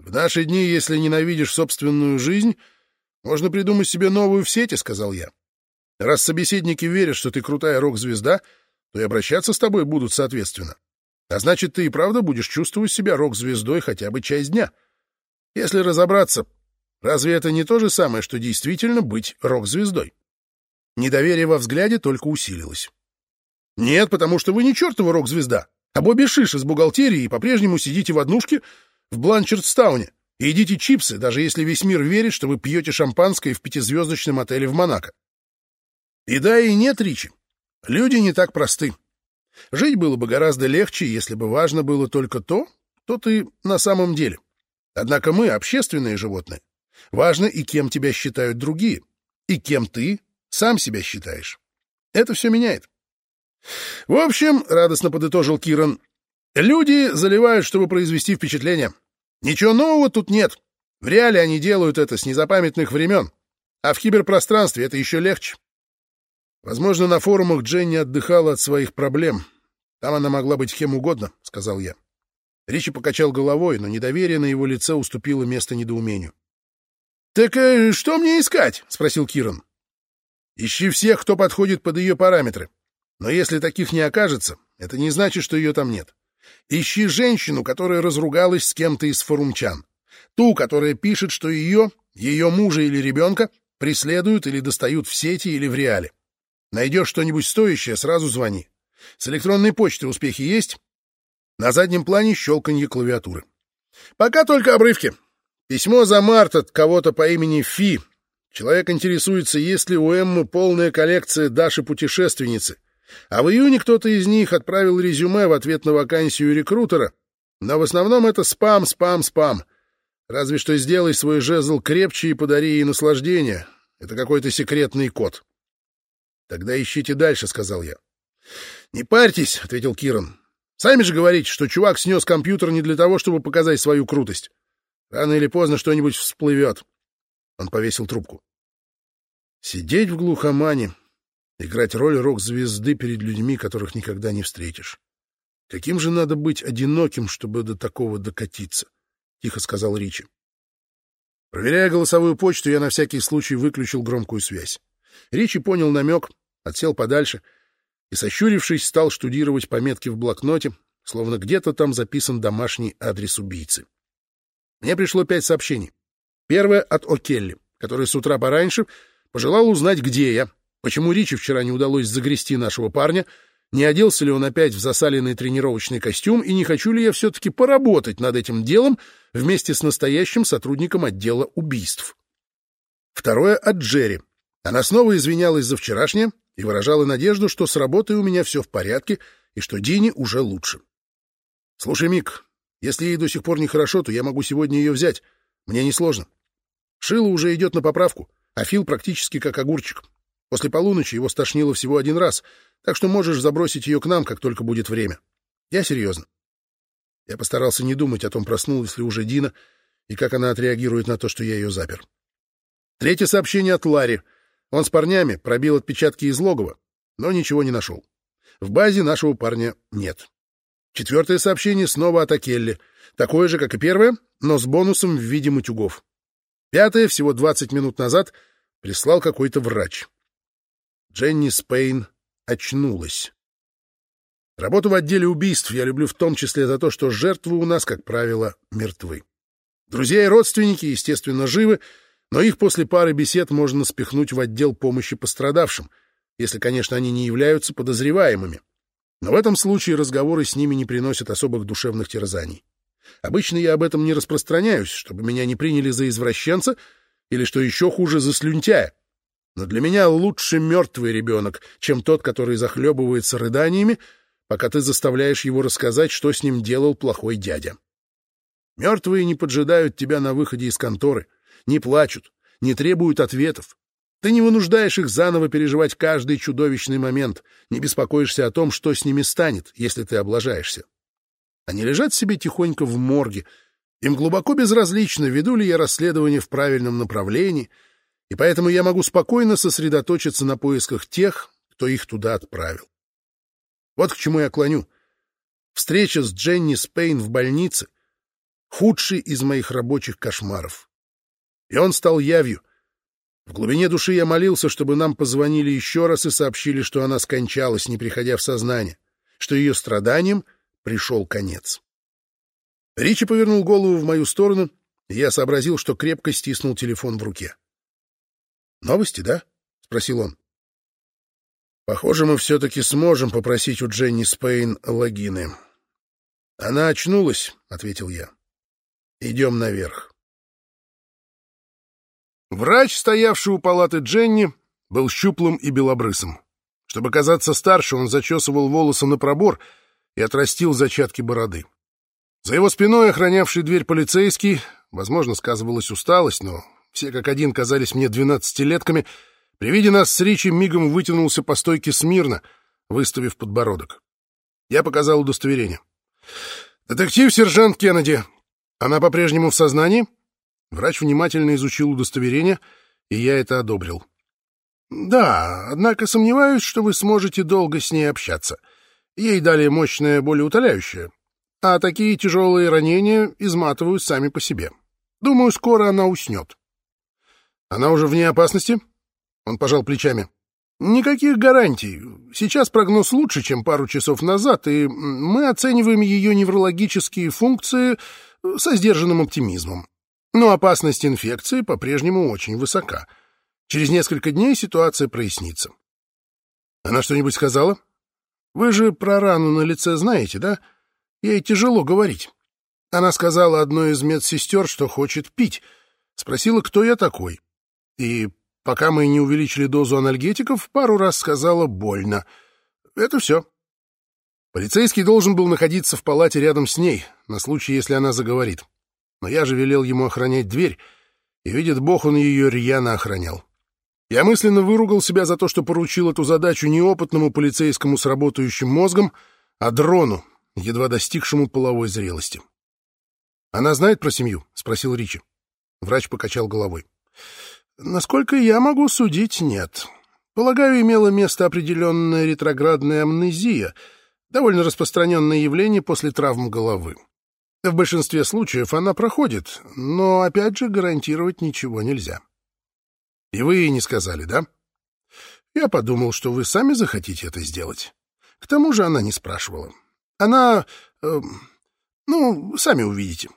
В наши дни, если ненавидишь собственную жизнь, можно придумать себе новую в сети, — сказал я. Раз собеседники верят, что ты крутая рок-звезда, то и обращаться с тобой будут соответственно. А значит, ты и правда будешь чувствовать себя рок-звездой хотя бы часть дня. Если разобраться, разве это не то же самое, что действительно быть рок-звездой? Недоверие во взгляде только усилилось. Нет, потому что вы не чертова рок-звезда, а Бобби Шиш из бухгалтерии и по-прежнему сидите в однушке в Бланчардстауне и едите чипсы, даже если весь мир верит, что вы пьете шампанское в пятизвездочном отеле в Монако. И да, и нет, Ричи. Люди не так просты. Жить было бы гораздо легче, если бы важно было только то, кто ты на самом деле. Однако мы — общественные животные. Важно и кем тебя считают другие, и кем ты сам себя считаешь. Это все меняет. В общем, — радостно подытожил Киран, Люди заливают, чтобы произвести впечатление. Ничего нового тут нет. В реале они делают это с незапамятных времен. А в киберпространстве это еще легче. Возможно, на форумах Дженни отдыхала от своих проблем. Там она могла быть кем угодно, — сказал я. Ричи покачал головой, но недоверие на его лице уступило место недоумению. — Так э, что мне искать? — спросил Киран. — Ищи всех, кто подходит под ее параметры. Но если таких не окажется, это не значит, что ее там нет. Ищи женщину, которая разругалась с кем-то из форумчан. Ту, которая пишет, что ее, ее мужа или ребенка преследуют или достают в сети или в реале. Найдешь что-нибудь стоящее, сразу звони. С электронной почты успехи есть? На заднем плане щелканье клавиатуры. Пока только обрывки. Письмо за март от кого-то по имени Фи. Человек интересуется, есть ли у Эммы полная коллекция Даши-путешественницы. А в июне кто-то из них отправил резюме в ответ на вакансию рекрутера. Но в основном это спам, спам, спам. Разве что сделай свой жезл крепче и подари ей наслаждение. Это какой-то секретный код. Тогда ищите дальше, — сказал я. — Не парьтесь, — ответил Киран. — Сами же говорите, что чувак снес компьютер не для того, чтобы показать свою крутость. Рано или поздно что-нибудь всплывет. Он повесил трубку. Сидеть в глухомане, играть роль рок-звезды перед людьми, которых никогда не встретишь. Каким же надо быть одиноким, чтобы до такого докатиться? —— тихо сказал Ричи. Проверяя голосовую почту, я на всякий случай выключил громкую связь. Ричи понял намек, отсел подальше и, сощурившись, стал штудировать пометки в блокноте, словно где-то там записан домашний адрес убийцы. Мне пришло пять сообщений. Первое от О'Келли, который с утра пораньше пожелал узнать, где я, почему Ричи вчера не удалось загрести нашего парня — не оделся ли он опять в засаленный тренировочный костюм и не хочу ли я все-таки поработать над этим делом вместе с настоящим сотрудником отдела убийств. Второе от Джерри. Она снова извинялась за вчерашнее и выражала надежду, что с работой у меня все в порядке и что Дини уже лучше. «Слушай, Мик, если ей до сих пор нехорошо, то я могу сегодня ее взять. Мне несложно. Шила уже идет на поправку, а Фил практически как огурчик. После полуночи его стошнило всего один раз, так что можешь забросить ее к нам, как только будет время. Я серьезно. Я постарался не думать о том, проснулась ли уже Дина и как она отреагирует на то, что я ее запер. Третье сообщение от Ларри. Он с парнями пробил отпечатки из логова, но ничего не нашел. В базе нашего парня нет. Четвертое сообщение снова от Акелли. Такое же, как и первое, но с бонусом в виде матюгов. Пятое, всего 20 минут назад, прислал какой-то врач. Дженни Спейн очнулась. Работу в отделе убийств я люблю в том числе за то, что жертвы у нас, как правило, мертвы. Друзья и родственники, естественно, живы, но их после пары бесед можно спихнуть в отдел помощи пострадавшим, если, конечно, они не являются подозреваемыми. Но в этом случае разговоры с ними не приносят особых душевных терзаний. Обычно я об этом не распространяюсь, чтобы меня не приняли за извращенца или, что еще хуже, за слюнтяя. Но для меня лучше мертвый ребенок, чем тот, который захлебывается рыданиями, пока ты заставляешь его рассказать, что с ним делал плохой дядя. Мертвые не поджидают тебя на выходе из конторы, не плачут, не требуют ответов. Ты не вынуждаешь их заново переживать каждый чудовищный момент, не беспокоишься о том, что с ними станет, если ты облажаешься. Они лежат себе тихонько в морге. Им глубоко безразлично, веду ли я расследование в правильном направлении — и поэтому я могу спокойно сосредоточиться на поисках тех, кто их туда отправил. Вот к чему я клоню. Встреча с Дженни Спейн в больнице — худший из моих рабочих кошмаров. И он стал явью. В глубине души я молился, чтобы нам позвонили еще раз и сообщили, что она скончалась, не приходя в сознание, что ее страданиям пришел конец. Ричи повернул голову в мою сторону, и я сообразил, что крепко стиснул телефон в руке. Новости, да? — спросил он. Похоже, мы все-таки сможем попросить у Дженни Спейн логины. Она очнулась, — ответил я. Идем наверх. Врач, стоявший у палаты Дженни, был щуплым и белобрысым. Чтобы казаться старше, он зачесывал волосы на пробор и отрастил зачатки бороды. За его спиной охранявший дверь полицейский, возможно, сказывалась усталость, но все как один казались мне двенадцатилетками, при виде нас с Ричи мигом вытянулся по стойке смирно, выставив подбородок. Я показал удостоверение. «Детектив-сержант Кеннеди. Она по-прежнему в сознании?» Врач внимательно изучил удостоверение, и я это одобрил. «Да, однако сомневаюсь, что вы сможете долго с ней общаться. Ей дали мощное болеутоляющее, а такие тяжелые ранения изматывают сами по себе. Думаю, скоро она уснет». Она уже вне опасности? Он пожал плечами. Никаких гарантий. Сейчас прогноз лучше, чем пару часов назад, и мы оцениваем ее неврологические функции со сдержанным оптимизмом. Но опасность инфекции по-прежнему очень высока. Через несколько дней ситуация прояснится. Она что-нибудь сказала? Вы же про рану на лице знаете, да? Ей тяжело говорить. Она сказала одной из медсестер, что хочет пить. Спросила, кто я такой. И Пока мы не увеличили дозу анальгетиков, пару раз сказала «больно». Это все. Полицейский должен был находиться в палате рядом с ней, на случай, если она заговорит. Но я же велел ему охранять дверь, и, видит бог, он ее рьяно охранял. Я мысленно выругал себя за то, что поручил эту задачу неопытному полицейскому с работающим мозгом, а дрону, едва достигшему половой зрелости. «Она знает про семью?» — спросил Ричи. Врач покачал головой. Насколько я могу судить, нет. Полагаю, имела место определенная ретроградная амнезия, довольно распространенное явление после травм головы. В большинстве случаев она проходит, но, опять же, гарантировать ничего нельзя. И вы не сказали, да? Я подумал, что вы сами захотите это сделать. К тому же она не спрашивала. Она... Э, ну, сами увидите.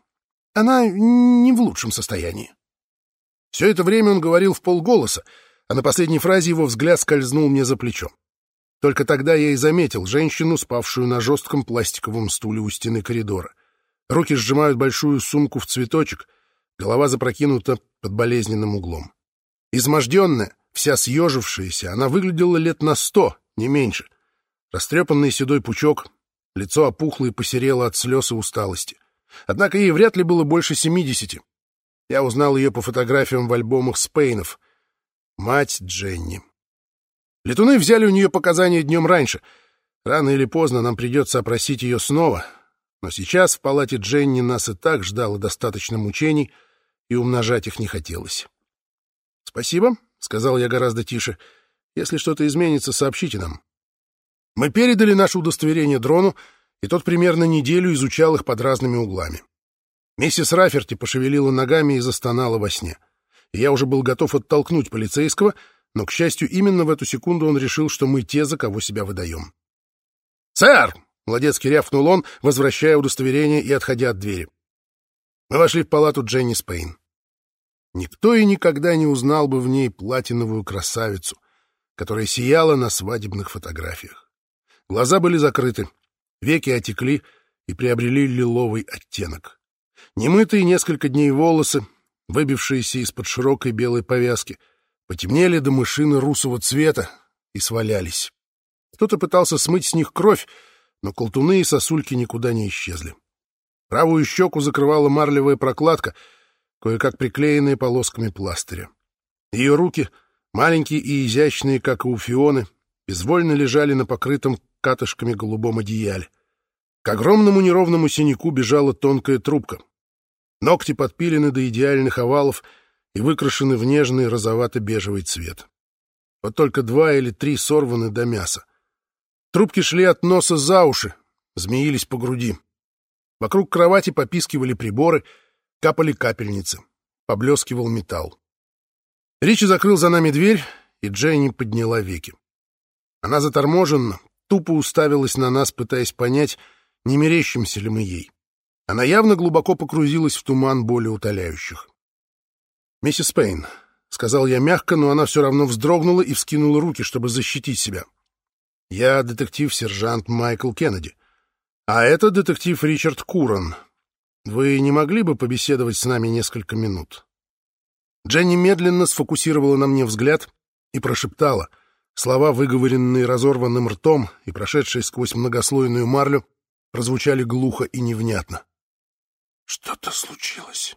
Она не в лучшем состоянии. Все это время он говорил в полголоса, а на последней фразе его взгляд скользнул мне за плечо. Только тогда я и заметил женщину, спавшую на жестком пластиковом стуле у стены коридора. Руки сжимают большую сумку в цветочек, голова запрокинута под болезненным углом. Изможденная, вся съежившаяся, она выглядела лет на сто, не меньше. Растрепанный седой пучок, лицо опухло и посерело от слез и усталости. Однако ей вряд ли было больше семидесяти. Я узнал ее по фотографиям в альбомах Спейнов. Мать Дженни. Летуны взяли у нее показания днем раньше. Рано или поздно нам придется опросить ее снова. Но сейчас в палате Дженни нас и так ждало достаточно мучений, и умножать их не хотелось. — Спасибо, — сказал я гораздо тише. — Если что-то изменится, сообщите нам. Мы передали наше удостоверение дрону, и тот примерно неделю изучал их под разными углами. Миссис Раферти пошевелила ногами и застонала во сне. Я уже был готов оттолкнуть полицейского, но, к счастью, именно в эту секунду он решил, что мы те, за кого себя выдаем. «Сэр!» — молодецкий рявкнул он, возвращая удостоверение и отходя от двери. Мы вошли в палату Дженни Спейн. Никто и никогда не узнал бы в ней платиновую красавицу, которая сияла на свадебных фотографиях. Глаза были закрыты, веки отекли и приобрели лиловый оттенок. Немытые несколько дней волосы, выбившиеся из-под широкой белой повязки, потемнели до мышины русого цвета и свалялись. Кто-то пытался смыть с них кровь, но колтуны и сосульки никуда не исчезли. Правую щеку закрывала марлевая прокладка, кое-как приклеенная полосками пластыря. Ее руки, маленькие и изящные, как и у Фионы, безвольно лежали на покрытом катышками голубом одеяле. К огромному неровному синяку бежала тонкая трубка. Ногти подпилены до идеальных овалов и выкрашены в нежный розовато-бежевый цвет. Вот только два или три сорваны до мяса. Трубки шли от носа за уши, змеились по груди. Вокруг кровати попискивали приборы, капали капельницы, поблескивал металл. Ричи закрыл за нами дверь, и Дженни подняла веки. Она заторможенно, тупо уставилась на нас, пытаясь понять, не мерещимся ли мы ей. Она явно глубоко погрузилась в туман более утоляющих. «Миссис Пейн», — сказал я мягко, но она все равно вздрогнула и вскинула руки, чтобы защитить себя. «Я детектив-сержант Майкл Кеннеди. А это детектив Ричард Курон. Вы не могли бы побеседовать с нами несколько минут?» Дженни медленно сфокусировала на мне взгляд и прошептала. Слова, выговоренные разорванным ртом и прошедшие сквозь многослойную марлю, прозвучали глухо и невнятно. Что-то случилось?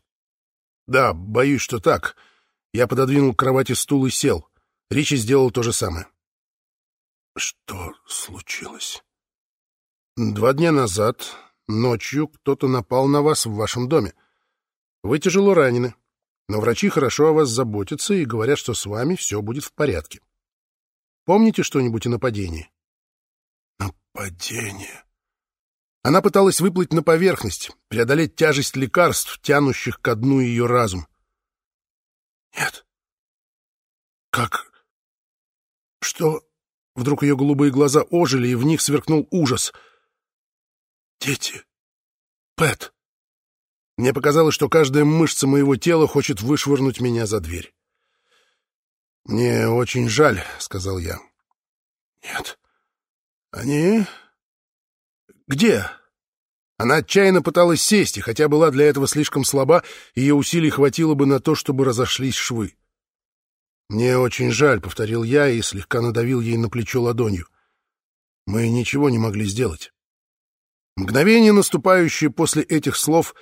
Да, боюсь, что так. Я пододвинул к кровати стул и сел. Ричи сделал то же самое. Что случилось? Два дня назад, ночью, кто-то напал на вас в вашем доме. Вы тяжело ранены, но врачи хорошо о вас заботятся и говорят, что с вами все будет в порядке. Помните что-нибудь о нападении? Нападение? Она пыталась выплыть на поверхность, преодолеть тяжесть лекарств, тянущих ко дну ее разум. Нет. Как... Что? Вдруг ее голубые глаза ожили, и в них сверкнул ужас. Дети. Пэт. Мне показалось, что каждая мышца моего тела хочет вышвырнуть меня за дверь. «Мне очень жаль», — сказал я. «Нет. Они... где?» Она отчаянно пыталась сесть, и хотя была для этого слишком слаба, ее усилий хватило бы на то, чтобы разошлись швы. «Мне очень жаль», — повторил я и слегка надавил ей на плечо ладонью. «Мы ничего не могли сделать». Мгновение, наступающее после этих слов,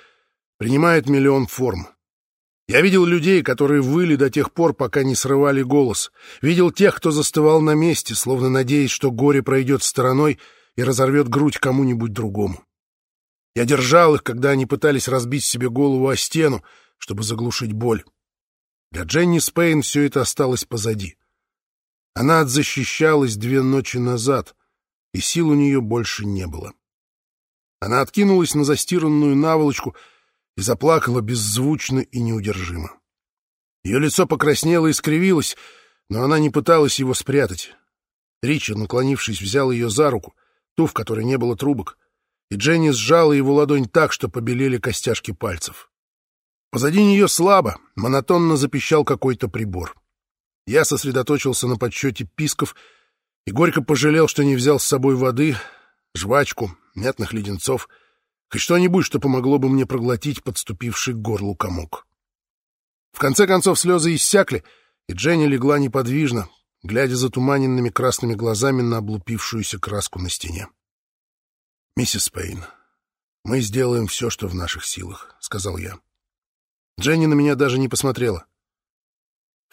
принимает миллион форм. Я видел людей, которые выли до тех пор, пока не срывали голос. Видел тех, кто застывал на месте, словно надеясь, что горе пройдет стороной и разорвет грудь кому-нибудь другому. Я держал их, когда они пытались разбить себе голову о стену, чтобы заглушить боль. Для Дженни Спейн все это осталось позади. Она отзащищалась две ночи назад, и сил у нее больше не было. Она откинулась на застиранную наволочку — и заплакала беззвучно и неудержимо. Ее лицо покраснело и скривилось, но она не пыталась его спрятать. Ричи, наклонившись, взял ее за руку, ту, в которой не было трубок, и Дженни сжала его ладонь так, что побелели костяшки пальцев. Позади нее слабо, монотонно запищал какой-то прибор. Я сосредоточился на подсчете писков и горько пожалел, что не взял с собой воды, жвачку, мятных леденцов — Хоть что-нибудь, что помогло бы мне проглотить подступивший к горлу комок. В конце концов слезы иссякли, и Дженни легла неподвижно, глядя затуманенными красными глазами на облупившуюся краску на стене. «Миссис Пейн, мы сделаем все, что в наших силах», — сказал я. Дженни на меня даже не посмотрела.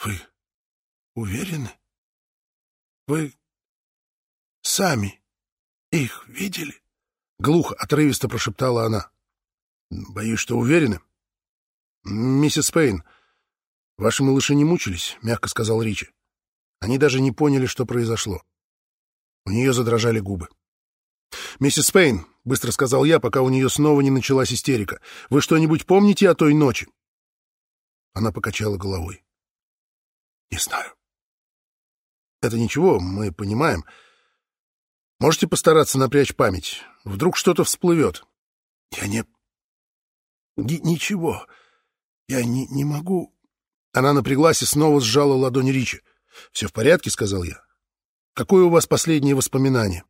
«Вы уверены? Вы сами их видели?» Глухо, отрывисто прошептала она. «Боюсь, что уверены». «Миссис Пейн, ваши малыши не мучились», — мягко сказал Ричи. Они даже не поняли, что произошло. У нее задрожали губы. «Миссис Пейн», — быстро сказал я, пока у нее снова не началась истерика, — «вы что-нибудь помните о той ночи?» Она покачала головой. «Не знаю». «Это ничего, мы понимаем. Можете постараться напрячь память. Вдруг что-то всплывет. Я не... Ничего. Я не, не могу... Она напряглась и снова сжала ладонь Ричи. «Все в порядке?» — сказал я. «Какое у вас последнее воспоминание?»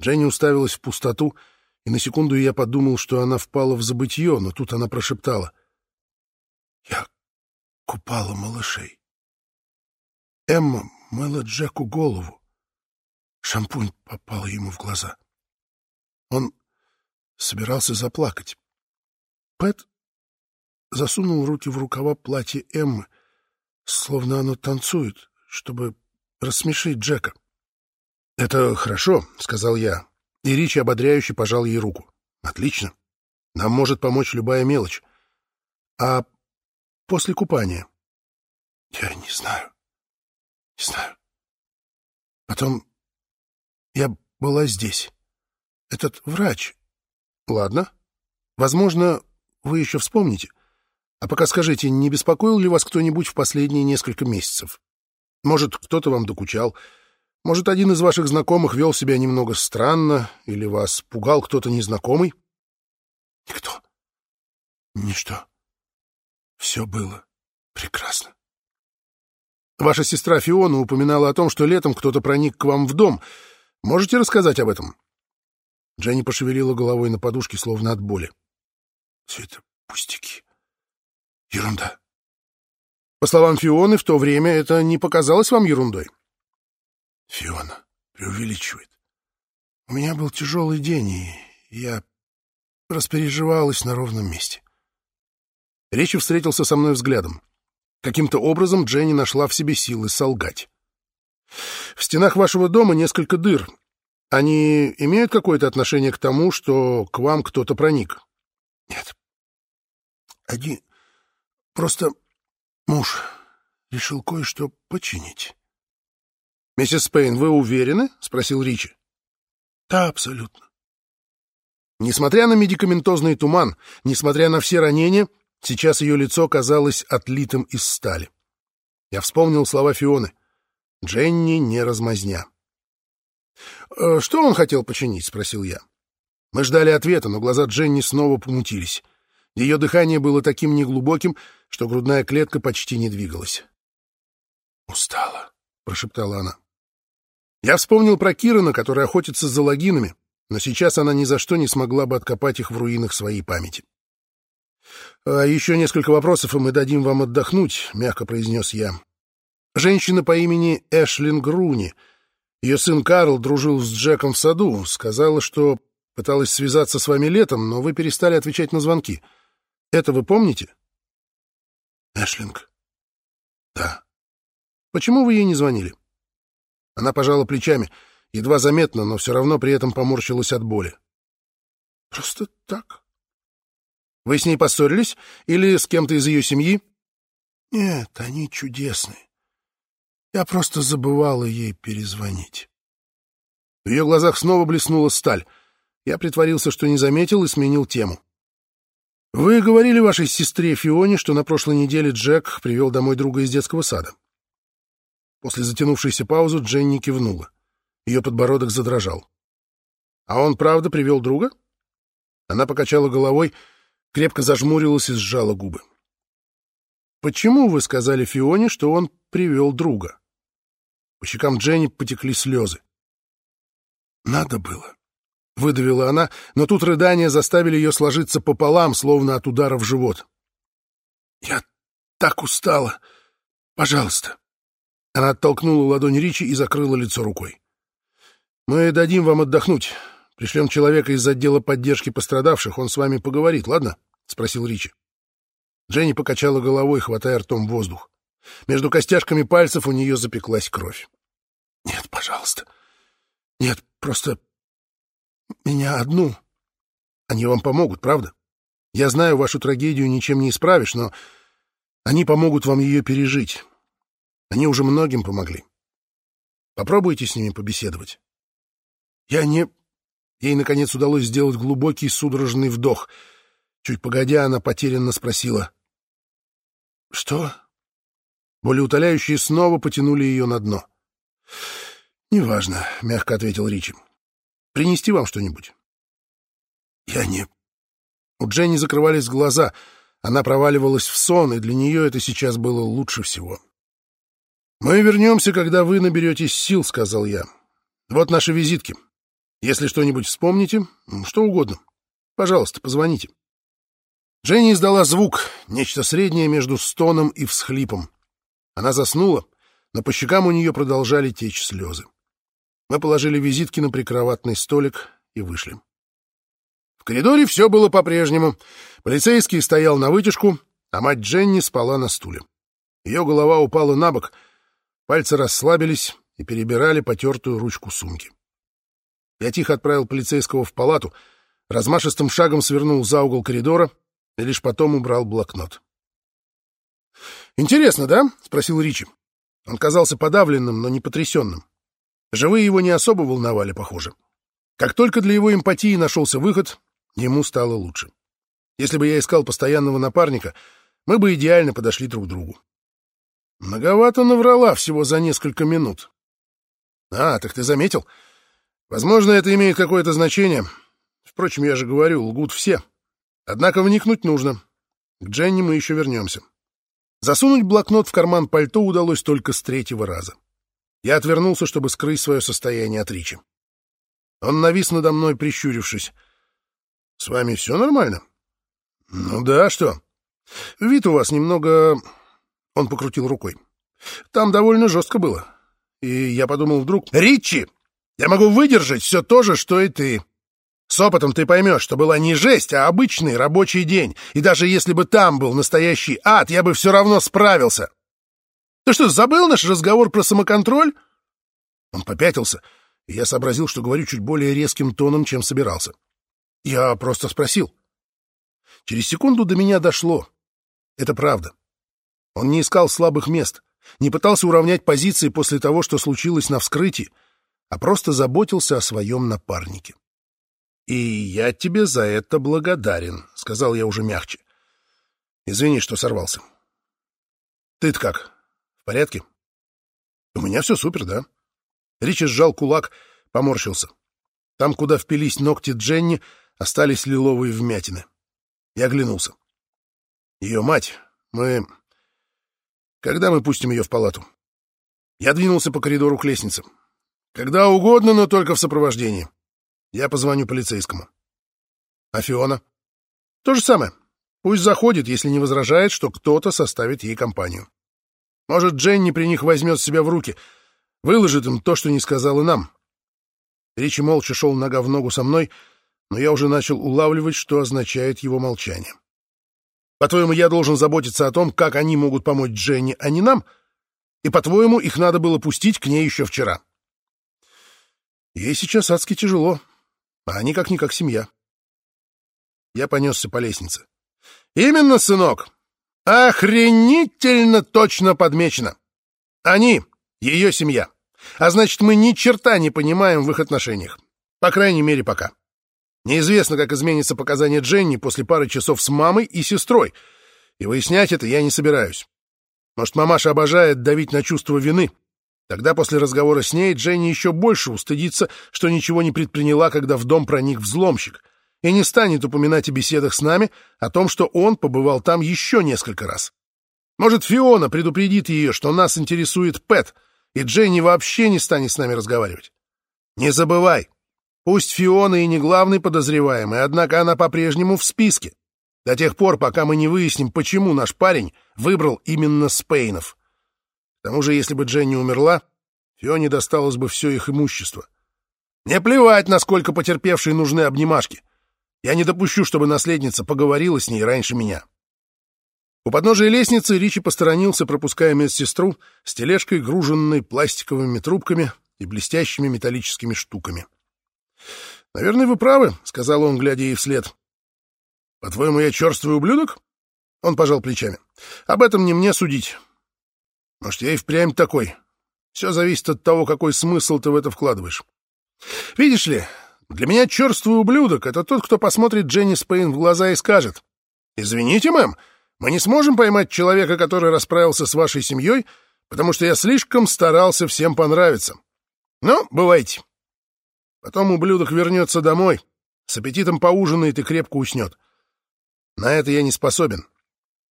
Дженни уставилась в пустоту, и на секунду я подумал, что она впала в забытье, но тут она прошептала. «Я купала малышей. Эмма мыла Джеку голову. Шампунь попал ему в глаза. Он собирался заплакать. Пэт засунул руки в рукава платья Эммы, словно оно танцует, чтобы рассмешить Джека. «Это хорошо», — сказал я, и Ричи ободряюще пожал ей руку. «Отлично. Нам может помочь любая мелочь. А после купания?» «Я не знаю. Не знаю. Потом я была здесь. Этот врач. Ладно. Возможно, вы еще вспомните. А пока скажите, не беспокоил ли вас кто-нибудь в последние несколько месяцев? Может, кто-то вам докучал? Может, один из ваших знакомых вел себя немного странно, или вас пугал кто-то незнакомый? Никто. Ничто. Все было прекрасно. Ваша сестра Фиона упоминала о том, что летом кто-то проник к вам в дом. Можете рассказать об этом? Дженни пошевелила головой на подушке, словно от боли. Все это пустяки. Ерунда. По словам Фионы, в то время это не показалось вам ерундой? Фиона преувеличивает. У меня был тяжелый день, и я распереживалась на ровном месте. Речи встретился со мной взглядом. Каким-то образом Дженни нашла в себе силы солгать. В стенах вашего дома несколько дыр, они имеют какое-то отношение к тому, что к вам кто-то проник? Нет. Один. Просто муж решил кое-что починить. Миссис Пейн, вы уверены? спросил Ричи. Да, абсолютно. Несмотря на медикаментозный туман, несмотря на все ранения, сейчас ее лицо казалось отлитым из стали. Я вспомнил слова Фионы. Дженни не размазня. «Э, «Что он хотел починить?» — спросил я. Мы ждали ответа, но глаза Дженни снова помутились. Ее дыхание было таким неглубоким, что грудная клетка почти не двигалась. «Устала», — прошептала она. Я вспомнил про Кирана, который охотится за логинами, но сейчас она ни за что не смогла бы откопать их в руинах своей памяти. «А еще несколько вопросов, и мы дадим вам отдохнуть», — мягко произнес я. «Женщина по имени Эшлин Груни. Ее сын Карл дружил с Джеком в саду. Сказала, что пыталась связаться с вами летом, но вы перестали отвечать на звонки. Это вы помните?» «Эшлинг?» «Да». «Почему вы ей не звонили?» Она пожала плечами, едва заметно, но все равно при этом поморщилась от боли. «Просто так». «Вы с ней поссорились? Или с кем-то из ее семьи?» «Нет, они чудесные. Я просто забывала ей перезвонить». В ее глазах снова блеснула сталь. Я притворился, что не заметил, и сменил тему. «Вы говорили вашей сестре Фионе, что на прошлой неделе Джек привел домой друга из детского сада. После затянувшейся паузы Дженни кивнула. Ее подбородок задрожал. «А он правда привел друга?» Она покачала головой, крепко зажмурилась и сжала губы. «Почему вы сказали Фионе, что он привел друга?» По щекам Дженни потекли слезы. «Надо было», — выдавила она, но тут рыдания заставили ее сложиться пополам, словно от удара в живот. «Я так устала. Пожалуйста». Она оттолкнула ладонь Ричи и закрыла лицо рукой. «Мы дадим вам отдохнуть. Пришлем человека из отдела поддержки пострадавших, он с вами поговорит, ладно?» — спросил Ричи. Дженни покачала головой, хватая ртом воздух. Между костяшками пальцев у нее запеклась кровь. «Нет, пожалуйста. Нет, просто меня одну. Они вам помогут, правда? Я знаю, вашу трагедию ничем не исправишь, но они помогут вам ее пережить. Они уже многим помогли. Попробуйте с ними побеседовать. Я не... Ей, наконец, удалось сделать глубокий судорожный вдох. Чуть погодя, она потерянно спросила. — Что? Болеутоляющие снова потянули ее на дно. — Неважно, — мягко ответил Ричи. — Принести вам что-нибудь? — Я не... У Дженни закрывались глаза. Она проваливалась в сон, и для нее это сейчас было лучше всего. — «Мы вернемся, когда вы наберетесь сил», — сказал я. «Вот наши визитки. Если что-нибудь вспомните, что угодно, пожалуйста, позвоните». Дженни издала звук, нечто среднее между стоном и всхлипом. Она заснула, но по щекам у нее продолжали течь слезы. Мы положили визитки на прикроватный столик и вышли. В коридоре все было по-прежнему. Полицейский стоял на вытяжку, а мать Дженни спала на стуле. Ее голова упала на бок — Пальцы расслабились и перебирали потертую ручку сумки. Я тихо отправил полицейского в палату, размашистым шагом свернул за угол коридора и лишь потом убрал блокнот. «Интересно, да?» — спросил Ричи. Он казался подавленным, но не потрясенным. Живые его не особо волновали, похоже. Как только для его эмпатии нашелся выход, ему стало лучше. Если бы я искал постоянного напарника, мы бы идеально подошли друг к другу. Многовато наврала всего за несколько минут. А, так ты заметил? Возможно, это имеет какое-то значение. Впрочем, я же говорю, лгут все. Однако вникнуть нужно. К Дженни мы еще вернемся. Засунуть блокнот в карман пальто удалось только с третьего раза. Я отвернулся, чтобы скрыть свое состояние от Ричи. Он навис надо мной, прищурившись. — С вами все нормально? — Ну да, что? Вид у вас немного он покрутил рукой. Там довольно жестко было. И я подумал вдруг... «Ричи! Я могу выдержать все то же, что и ты. С опытом ты поймешь, что была не жесть, а обычный рабочий день. И даже если бы там был настоящий ад, я бы все равно справился. Ты что, забыл наш разговор про самоконтроль?» Он попятился, и я сообразил, что говорю чуть более резким тоном, чем собирался. Я просто спросил. Через секунду до меня дошло. Это правда. Он не искал слабых мест, не пытался уравнять позиции после того, что случилось на вскрытии, а просто заботился о своем напарнике. «И я тебе за это благодарен», — сказал я уже мягче. «Извини, что сорвался». «Ты-то как? В порядке?» У меня все супер, да? Ричи сжал кулак, поморщился. Там, куда впились ногти Дженни, остались лиловые вмятины. Я оглянулся. Ее мать, мы... Когда мы пустим ее в палату? Я двинулся по коридору к лестнице. Когда угодно, но только в сопровождении. Я позвоню полицейскому. А Фиона? То же самое. Пусть заходит, если не возражает, что кто-то составит ей компанию. Может, Дженни при них возьмет себя в руки, выложит им то, что не сказал и нам. Ричи молча шел нога в ногу со мной, но я уже начал улавливать, что означает его молчание. По-твоему, я должен заботиться о том, как они могут помочь Дженни, а не нам? И, по-твоему, их надо было пустить к ней еще вчера? Ей сейчас адски тяжело, а они как-никак семья. Я понесся по лестнице. Именно, сынок. Охренительно точно подмечено. Они — ее семья. А значит, мы ни черта не понимаем в их отношениях. По крайней мере, пока. Неизвестно, как изменится показания Дженни после пары часов с мамой и сестрой, и выяснять это я не собираюсь. Может, мамаша обожает давить на чувство вины. Тогда после разговора с ней Дженни еще больше устыдится, что ничего не предприняла, когда в дом проник взломщик, и не станет упоминать о беседах с нами, о том, что он побывал там еще несколько раз. Может, Фиона предупредит ее, что нас интересует Пэт, и Дженни вообще не станет с нами разговаривать. Не забывай, пусть Фиона и не главный подозреваемый, однако она по-прежнему в списке, до тех пор, пока мы не выясним, почему наш парень выбрал именно Спейнов. К тому же, если бы Дженни умерла, Фионе досталось бы все их имущество. Не плевать, насколько потерпевшей нужны обнимашки. Я не допущу, чтобы наследница поговорила с ней раньше меня. У подножия лестницы Ричи посторонился, пропуская медсестру с тележкой, груженной пластиковыми трубками и блестящими металлическими штуками. «Наверное, вы правы», — сказал он, глядя ей вслед. «По-твоему, я черствый ублюдок?» Он пожал плечами. «Об этом не мне судить. Может, я и впрямь такой. Все зависит от того, какой смысл ты в это вкладываешь. Видишь ли, для меня черствый ублюдок — это тот, кто посмотрит Дженни Спейн в глаза и скажет, «Извините, мэм, мы не сможем поймать человека, который расправился с вашей семьей, потому что я слишком старался всем понравиться. Ну, бывайте». Потом ублюдок вернется домой, с аппетитом поужинает и крепко уснет. На это я не способен.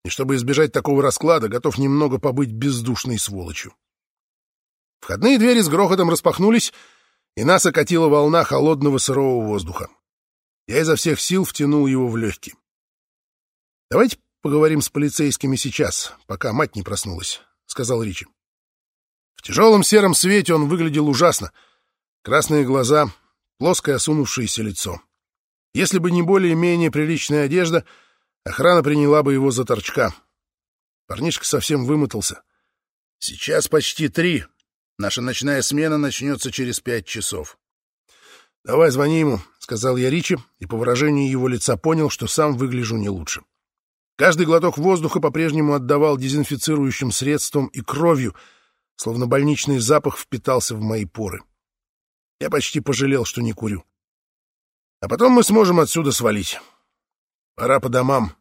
И чтобы избежать такого расклада, готов немного побыть бездушной сволочью. Входные двери с грохотом распахнулись, и нас окатила волна холодного сырого воздуха. Я изо всех сил втянул его в легкие. «Давайте поговорим с полицейскими сейчас, пока мать не проснулась», — сказал Ричи. В тяжелом сером свете он выглядел ужасно. Красные глаза, плоское осунувшееся лицо. Если бы не более-менее приличная одежда, охрана приняла бы его за торчка. Парнишка совсем вымотался. «Сейчас почти три», Наша ночная смена начнется через пять часов. — Давай звони ему, — сказал я Ричи, и по выражению его лица понял, что сам выгляжу не лучше. Каждый глоток воздуха по-прежнему отдавал дезинфицирующим средством и кровью, словно больничный запах впитался в мои поры. Я почти пожалел, что не курю. А потом мы сможем отсюда свалить. Пора по домам.